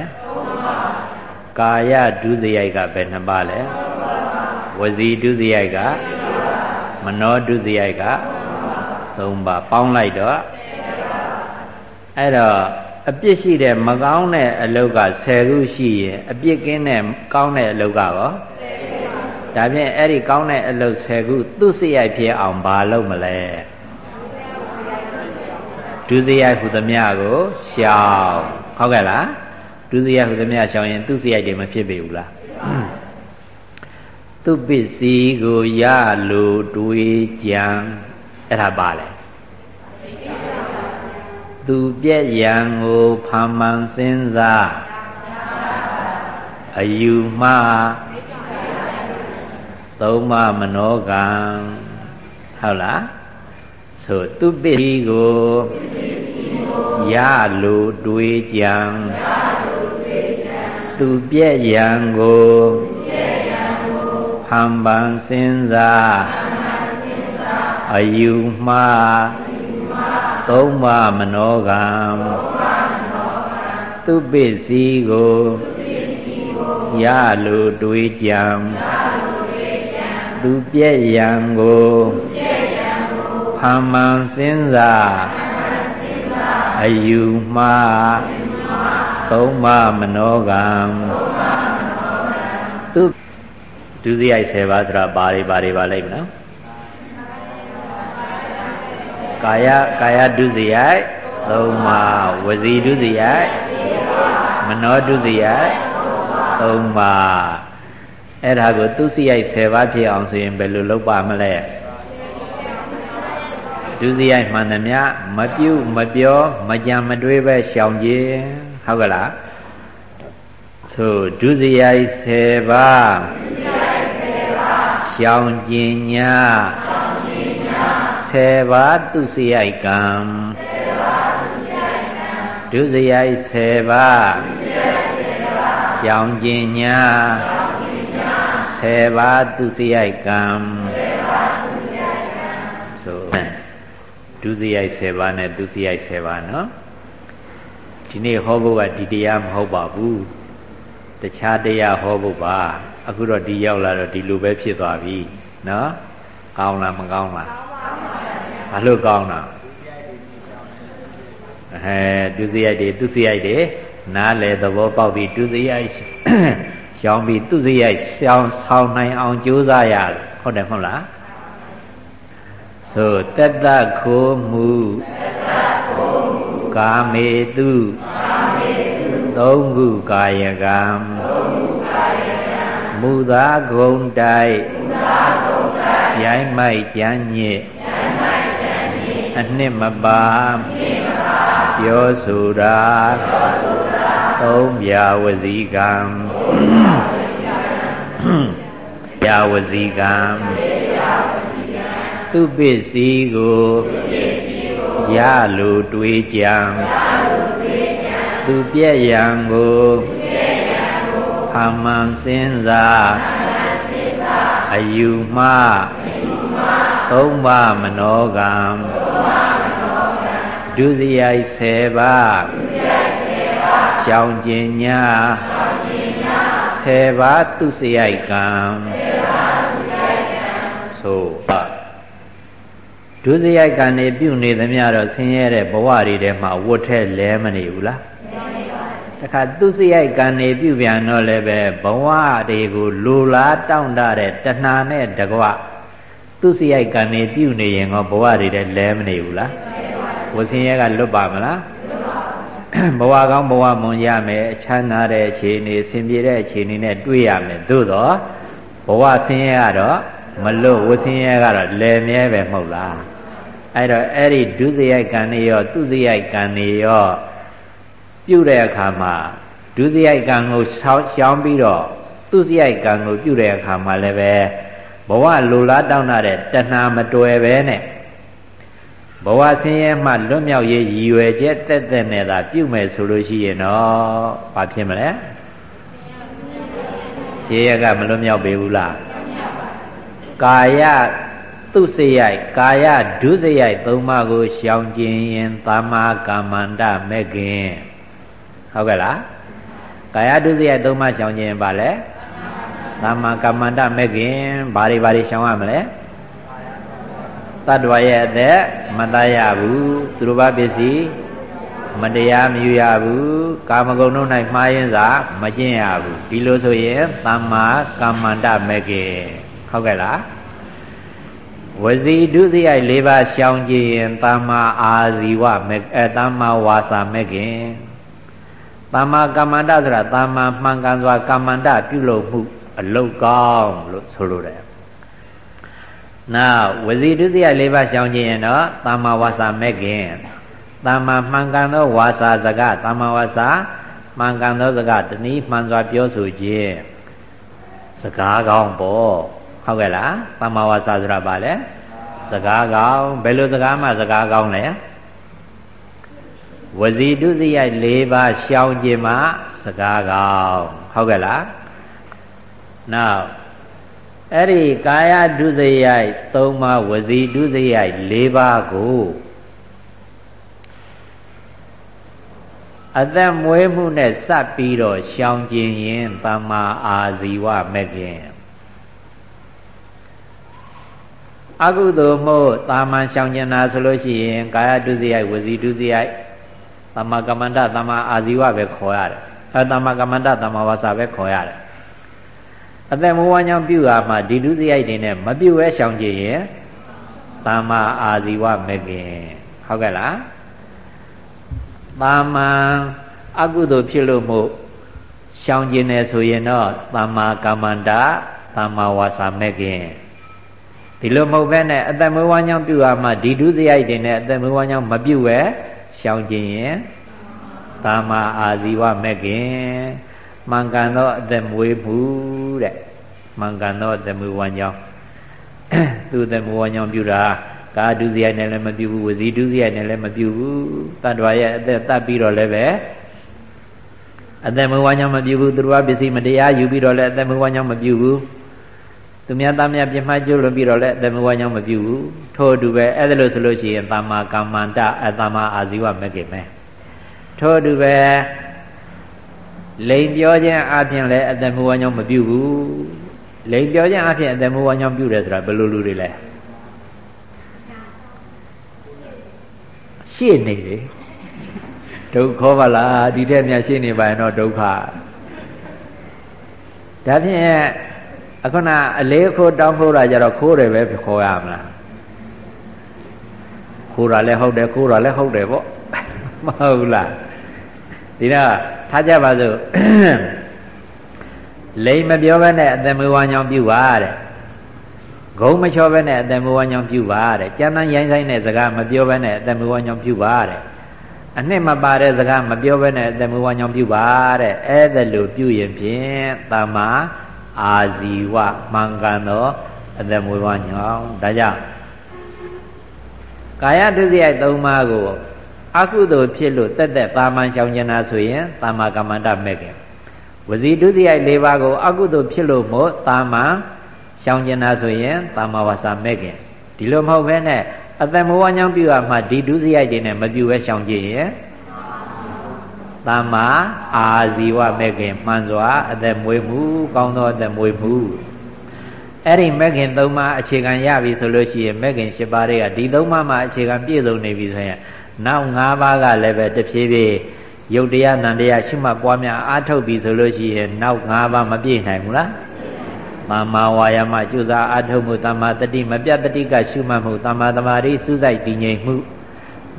ကာယဒုစရိုက်ကဘယ်နှပါလဲဝစီဒုစရိုက်ကမနောဒုစရိုက်ကသုံးပါပေါင်းလိုက်တော့အဲ့တော့အပြစ်ရှိတဲ့မကောင်းတဲ့အလုပ်က10ခုရှိရင်အပြစ်ကင်းတဲ့ကောင်းတဲ့အလုပ်ကရောဒါဖြင့်အဲ့ဒီကောင်းတဲ့အလုပ်10ခုသူ့စရိုက်ဖြစ်အောင်ဘာလုပ်မလဲဒုစရိုက်ဟူသမျှကိုရှောင်ဟုတ်ကဲ့လား ဒုစရိုက်ဟူသမျှရှောင်ရင်သူ့စရိုက်တွေမဖြစ်ပေဘူးလားသူပစ္စည်းကိုရလို့တွေးကြံအဲ့ဒါပါလေသူပြက်ရန်ကိုဖမ်းမှန်စဉ်းစားအယူမှသုံးမမနောကံဟုတ်လားဆိုသူပစ္စည်းကိုရလိုတွေးကြံ သူပြည့်ရန်ကိုဟံပန်စင်စားအယူမှားသုံးပါမနောကံသူပစ္စည်းကိုရလိုတွေးကြံသူပြည့်ရန်ကိုဟံမှန်စင်စားအယူမှား သုံးပါမနောကံသူဒုစရိုက်10ပါးဆိုတာဘာတွေဘာတွေပါလိမ့်မနော်ကာယကာယဒုစရိုက်သုံးပါးဝစီဒုစရိုက်မနောဒုစရိုက်သုံးပါးအဲ့ဒါကိုသူစရိုက်10ပါးဖြစ်အောင်ဆိုရင်ဘယ်လိုလုပ်ပါမလဲဒုစရိုက်မှန်သမျှမပြုတ်မပြော မကြံမတွေးပဲရှောင်ခြင်း ဟုတ်ကလားဆိုဒုစရိုက်10ပါးရှောင်ကျင်ညာ10ပါးသူစရိုက်ကံဒုစရိုက်10ပါးရှောင်ကျင်ညာ10ပါးသူစရိုက်ကံဆိုဒုစရိုက်10ပါးနဲ့သူစရိုက်10ပါးနော် ဒီနေ့ဟောဖို့ကဒီတရားမဟုတ်ပါဘူးတခြားတရားဟောဖို့ပါအခုတော့ဒီရောက်လာတော့ဒီလိုပဲဖြစ်သွားပြီနော်ကောင်းလားမကောင်းလားဘာလို့ကောင်းတာအဲဒုစရိုက်တွေသူစရိုက်တွေနားလေသဘောပေါက်ပြီးဒုစရိုက်ရှောင်းပြီးသူစရိုက်ရှောင်းဆောင်နိုင်အောင်ကြိုးစားရဟုတ်တယ်မဟုတ်လားဆိုတတ္တခိုမှု ကာမေတုသုံးခုကာယကံမူသာဂုံတိုက်ရိုင်းမိုက်ကြမ်းညစ်အနှစ်မပါပြောဆိုတာသုံးပြဝစီကံပြဝစီကံသူပစ္စည်းကို ရလိုတွေးကြံသူပြည့်ရန်ကိုဟမံစင်စားအယူမှသုံးပါမနောကံဒုစရိုက်10ပါးရှောင်ကျင်ညာ10ပါးသူစရိုက်ကံဆိုပါ ဒုစရိုက်ကံနေပြုနေသမျှတော့ဆင်းရဲတဲ့ဘဝတွေထဲမှာဝတ်ထဲလဲမနေဘူးလားတခါသူစရိုက်ကံနေပြုပြန်တော့လည်းပဲဘဝတွေကိုလူလားတောင့်တတဲ့တဏှာနဲ့တကွသူစရိုက်ကံနေပြုနေရင်တော့ဘဝတွေထဲလဲမနေဘူးလားဝဆင်းရဲကလွတ်ပါမလားဘဝကောင်းဘဝမွန်ရမယ်အချမ်းသာတဲ့အခြေအနေဆင်ပြေတဲ့အခြေအနေနဲ့တွေ့ရမယ်သို့တော့ဘဝဆင်းရဲကတော့မလွတ်ဝဆင်းရဲကတော့လယ်မြဲပဲမဟုတ်လား အဲ့တော့အဲ့ဒီဒုစရိုက်ကံနေရောသူစရိုက်ကံနေရောပြုတဲ့အခါမှာဒုစရိုက်ကံကိုရှောင်းရှောင်းပြီးတော့သူစရိုက်ကံကိုပြုတဲ့အခါမှာလည်းပဲဘဝလိုလားတောင်းတာတဲ့တဏှာမတွယ်ပဲနဲ့ဘဝဆင်းရဲမှလွတ်မြောက်ရေးရည်ရွယ်ချက်တက်တက်နဲ့သာပြုမယ်ဆိုလို့ရှိရင်တော့ဘာဖြစ်မလဲရှင်းရကမလွတ်မြောက်ပေဘူးလားကာယ သူစရိုက်ကာယဒုစရိုက်သုံးပါးကိုရှောင်ကျင်ရင်သမ္မာကမ္မန္တမဲ့ခင်ဟုတ်ကဲ့လားကာယဒုစရိုက်သုံးပါးရှောင်ကျင်ရင်ဗာလဲသမ္မာကမ္မန္တမဲ့ခင်ဘာတွေဘာတွေရှောင်ရမလဲတတ္တဝရဲ့အသက်မတတ်ရဘူးသူတို့ဘာပစ္စည်းမတရားမယူရဘူးကာမဂုဏ်တို့၌မှားရင်စာမကျင့်ရဘူးဒီလိုဆိုရင်သမ္မာကမ္မန္တမဲ့ခင်ဟုတ်ကဲ့လား ဝစီဒုစရိုက်၄ပါးရှောင်ကြည်ရင်သမ္မာအာဇီဝမဲ့အဲသမ္မာဝါစာမဲ့ခင်သမ္မာကမ္မန္တဆိုတာသမ္မာမှန်ကန်စွာကမ္မန္တပြုလုပ်မှုအလုတ်ကောင်းလို့ဆိုလိုတယ်နောက်ဝစီဒုစရိုက်၄ပါးရှောင်ကြည်ရင်တော့သမ္မာဝါစာမဲ့ခင်သမ္မာမှန်ကန်သောဝါစာစကားသမ္မာဝါစာမှန်ကန်သောစကားတနည်းမှန်စွာပြောဆိုခြင်းစကားကောင်းပေါ့ ဟုတ်ကဲ့လားသမ္မာဝါစာဆိုတာဘာလဲစကားကောင်းဘယ်လိုစကားမှစကားကောင်းလဲဝစီတုစရိုက်၄ပါးရှောင်ခြင်းမှစကားကောင်းဟုတ်ကဲ့လားနောက်အဲ့ဒီကာယဒုစရိုက်၃ပါးဝစီဒုစရိုက်၄ပါးကိုအသက်မွေးမှုနဲ့စပ်ပြီးတော့ရှောင်ကျင်ရင်တမ္မာအာဇီဝမဲ့ခင် အကုသိုလ်မို့တာမန်ရှောင်ကျင်တာဆိုလို့ရှိရင်ကာယဒုစရိုက်ဝစီဒုစရိုက်တမ္မာကမ္မန္တတမ္မာအာဇီဝပဲခေါ်ရတယ်အဲတမ္မာကမ္မန္တတမ္မာဝါစာပဲခေါ်ရတယ်အသက်မဝမ်းကြောင်းပြုရမှာဒီဒုစရိုက်တွေနဲ့မပြုတ်ဝဲရှောင်ကျင်ရင်တမ္မာအာဇီဝမဲ့ခင်ဟုတ်ကဲ့လားတာမန်အကုသိုလ်ဖြစ်လို့မို့ရှောင်ကျင်တယ်ဆိုရင်တော့သမ္မာကမ္မန္တာသမ္မာဝါစာမဲ့ခင် ဒီလိုမဟုတ်ဘဲနဲ့အတ္တမဝါညောင်းပြုရမှဒီဒုစရိုက်တွေနဲ့အတ္တမဝါညောင်းမပြုတ်ဝဲရှောင်ကျင်ရင်သမ္မာအာဇီဝမဲ့ခင်မှန်ကန်သောအတ္တမွေးမှုတဲ့မှန်ကန်သောအတ္တမွေးဝါညောင်းသူအတ္တမွေးဝါညောင်းပြုတာကာဒုစရိုက်နဲ့လည်းမပြုဘူးဝစီဒုစရိုက်နဲ့လည်းမပြုဘူးတတ္တဝါရဲ့အသက်တတ်ပြီးတော့လည်းပဲအသက်မဝါညောင်းမပြုဘူးသူတော်ပစ္စည်းမတရားယူပြီးတော့လည်းအသက်မဝါညောင်းမပြုဘူး သူများသားများပြမကျိုးလွန်ပြီးတော့လည်းအသက်မဝါညောင်းမပြုဘူးထို့အတူပဲအဲ့ဒါလို့ဆိုလို့ရှိရင်သမ္မာကမ္မန္တအသမ္မာအာဇီဝမကိမဲထို့အတူပဲလိန်ပြောခြင်းအပြင်လည်းအသက်မဝါညောင်းမပြုဘူးလိန်ပြောခြင်းအပြင်အသက်မဝါညောင်းပြုတယ်ဆိုတာဘယ်လိုလူတွေလဲရှေ့နေတယ်ဒုက္ခပါလားဒီထက်များရှေ့နေပါရင်တော့ဒုက္ခဒါဖြင့် အခုနအလေးခိုးတောင်းဖို့တာကြတော့ခိုးတယ်ပဲခေါ်ရမလားခိုးတာလည်းဟုတ်တယ်ခိုးတာလည်းဟုတ်တယ်ပေါ့မဟုတ်လားဒီတော့ထားကြပါစို့လိမ်မပြောဘဲနဲ့အသက်မွေးဝမ်းကြောင်းပြုပါတဲ့ဂုံမချောဘဲနဲ့အသက်မွေးဝမ်းကြောင်းပြုပါတဲ့ကျမ်းမ်းရိုင်းဆိုင်တဲ့စကားမပြောဘဲနဲ့အသက်မွေးဝမ်းကြောင်းပြုပါတဲ့အနှစ်မပါတဲ့စကားမပြောဘဲနဲ့အသက်မွေးဝမ်းကြောင်းပြုပါတဲ့အဲ့ဒါလိုပြုရင်ဖြင့်တမ္မာ အာဇီဝမှန်ကန်သောအသက်မွေးဝမ်းကြောင်းဒါကြောင့်ကာယဒုစရိုက်၃ပါးကိုအကုသိုလ်ဖြစ်လို့တက်တက်တာမန်ရှောင်ကျင်တာဆိုရင်တာမကမ္မန္တမဲ့ခင်ဝစီဒုစရိုက်၄ပါးကိုအကုသိုလ်ဖြစ်လို့မို့တာမန်ရှောင်ကျင်တာဆိုရင်တာမဝါစာမဲ့ခင်ဒီလိုမဟုတ်ဘဲနဲ့အသက်မဝညောင်းပြုရမှဒီဒုစရိုက်တွေနဲ့မပြုဘဲရှောင်ကျင်ရင် တာမအာဇီဝမဲ့ခင်မှန်စွာအသက်မွေးမှုကောင်းသောအသက်မွေးမှုအဲ့ဒီမဲ့ခင်၃ပါးအခြေခံရပြီဆိုလို့ရှိရင်မဲ့ခင်၈ပါးတွေကဒီ၃ပါးမှာအခြေခံပြည့်စုံနေပြီဆိုရင်နောက်၅ပါးကလည်းပဲတဖြည်းဖြည်းယုတ်တရားနန္တရားရှိမှပွားများအားထုတ်ပြီဆိုလို့ရှိရင်နောက်၅ပါးမပြည့်နိုင်ဘူးလားသမ္မာဝါယာမကျူစာအထုမှုသမ္မာတတိမပြတ်တတိကရှုမှတ်မှုသမ္မာသမာဓိစူးစိုက်တည်ငြိမ်မှု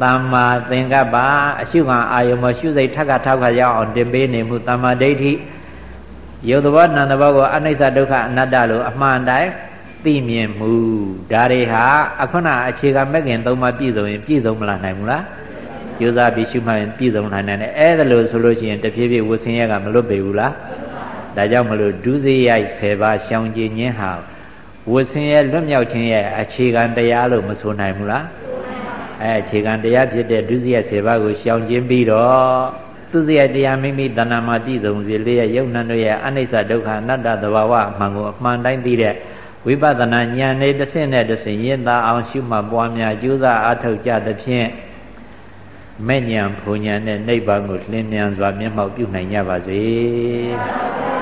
သမ္မာသင်္ကပ္ပအရှုခံအာယုံမရှုစိတ်ထက်ကထောက်ကရောက်အောင်တင်ပေးနေမှုသမ္မာဒိဋ္ဌိယုတ်သဘောနံသဘောကိုအနိစ္စဒုက္ခအနတ္တလို့အမှန်တိုင်းသိမြင်မှုဒါတွေဟာအခုနအခြေခံမဲ့ခင်သုံးပါးပြည့်စုံရင်ပြည့်စုံမလာနိုင်ဘူးလားကျိုးစားပြီးရှုမှတ်ရင်ပြည့်စုံနိုင်တယ်အဲ့ဒါလို့ဆိုလို့ရှိရင်တဖြည်းဖြည်းဝဆင်းရဲကမလွတ်ပေဘူးလားဒါကြောင့်မလို့ဒုစရိုက်10ပါးရှောင်ကျင်ခြင်းဟာဝဆင်းရဲလွတ်မြောက်ခြင်းရဲ့အခြေခံတရားလို့မဆိုနိုင်ဘူးလား အဲအခြေခံတရားဖြစ်တဲ့ဒုစရိုက်10ပါးကိုရှောင်ကျင်ပြီးတော့သူစရိုက်တရားမိမိတဏ္ဍာမှာပြည့်စုံစေလျက်ယုံနံတို့ရဲ့အနိစ္စဒုက္ခအနတ္တသဘာဝအမှန်ကိုအမှန်တိုင်းသိတဲ့ဝိပဿနာဉာဏ်နဲ့တစ်ဆင့်နဲ့တစ်ဆင့်ရင့်သာအောင်ရှုမှတ်ပွားများကြိုးစားအားထုတ်ကြသဖြင့်မဲ့ဉာဏ်ဘုံဉာဏ်နဲ့နိဗ္ဗာန်ကိုလင်းမြန်စွာမျက်မှောက်ပြုနိုင်ကြပါစေ။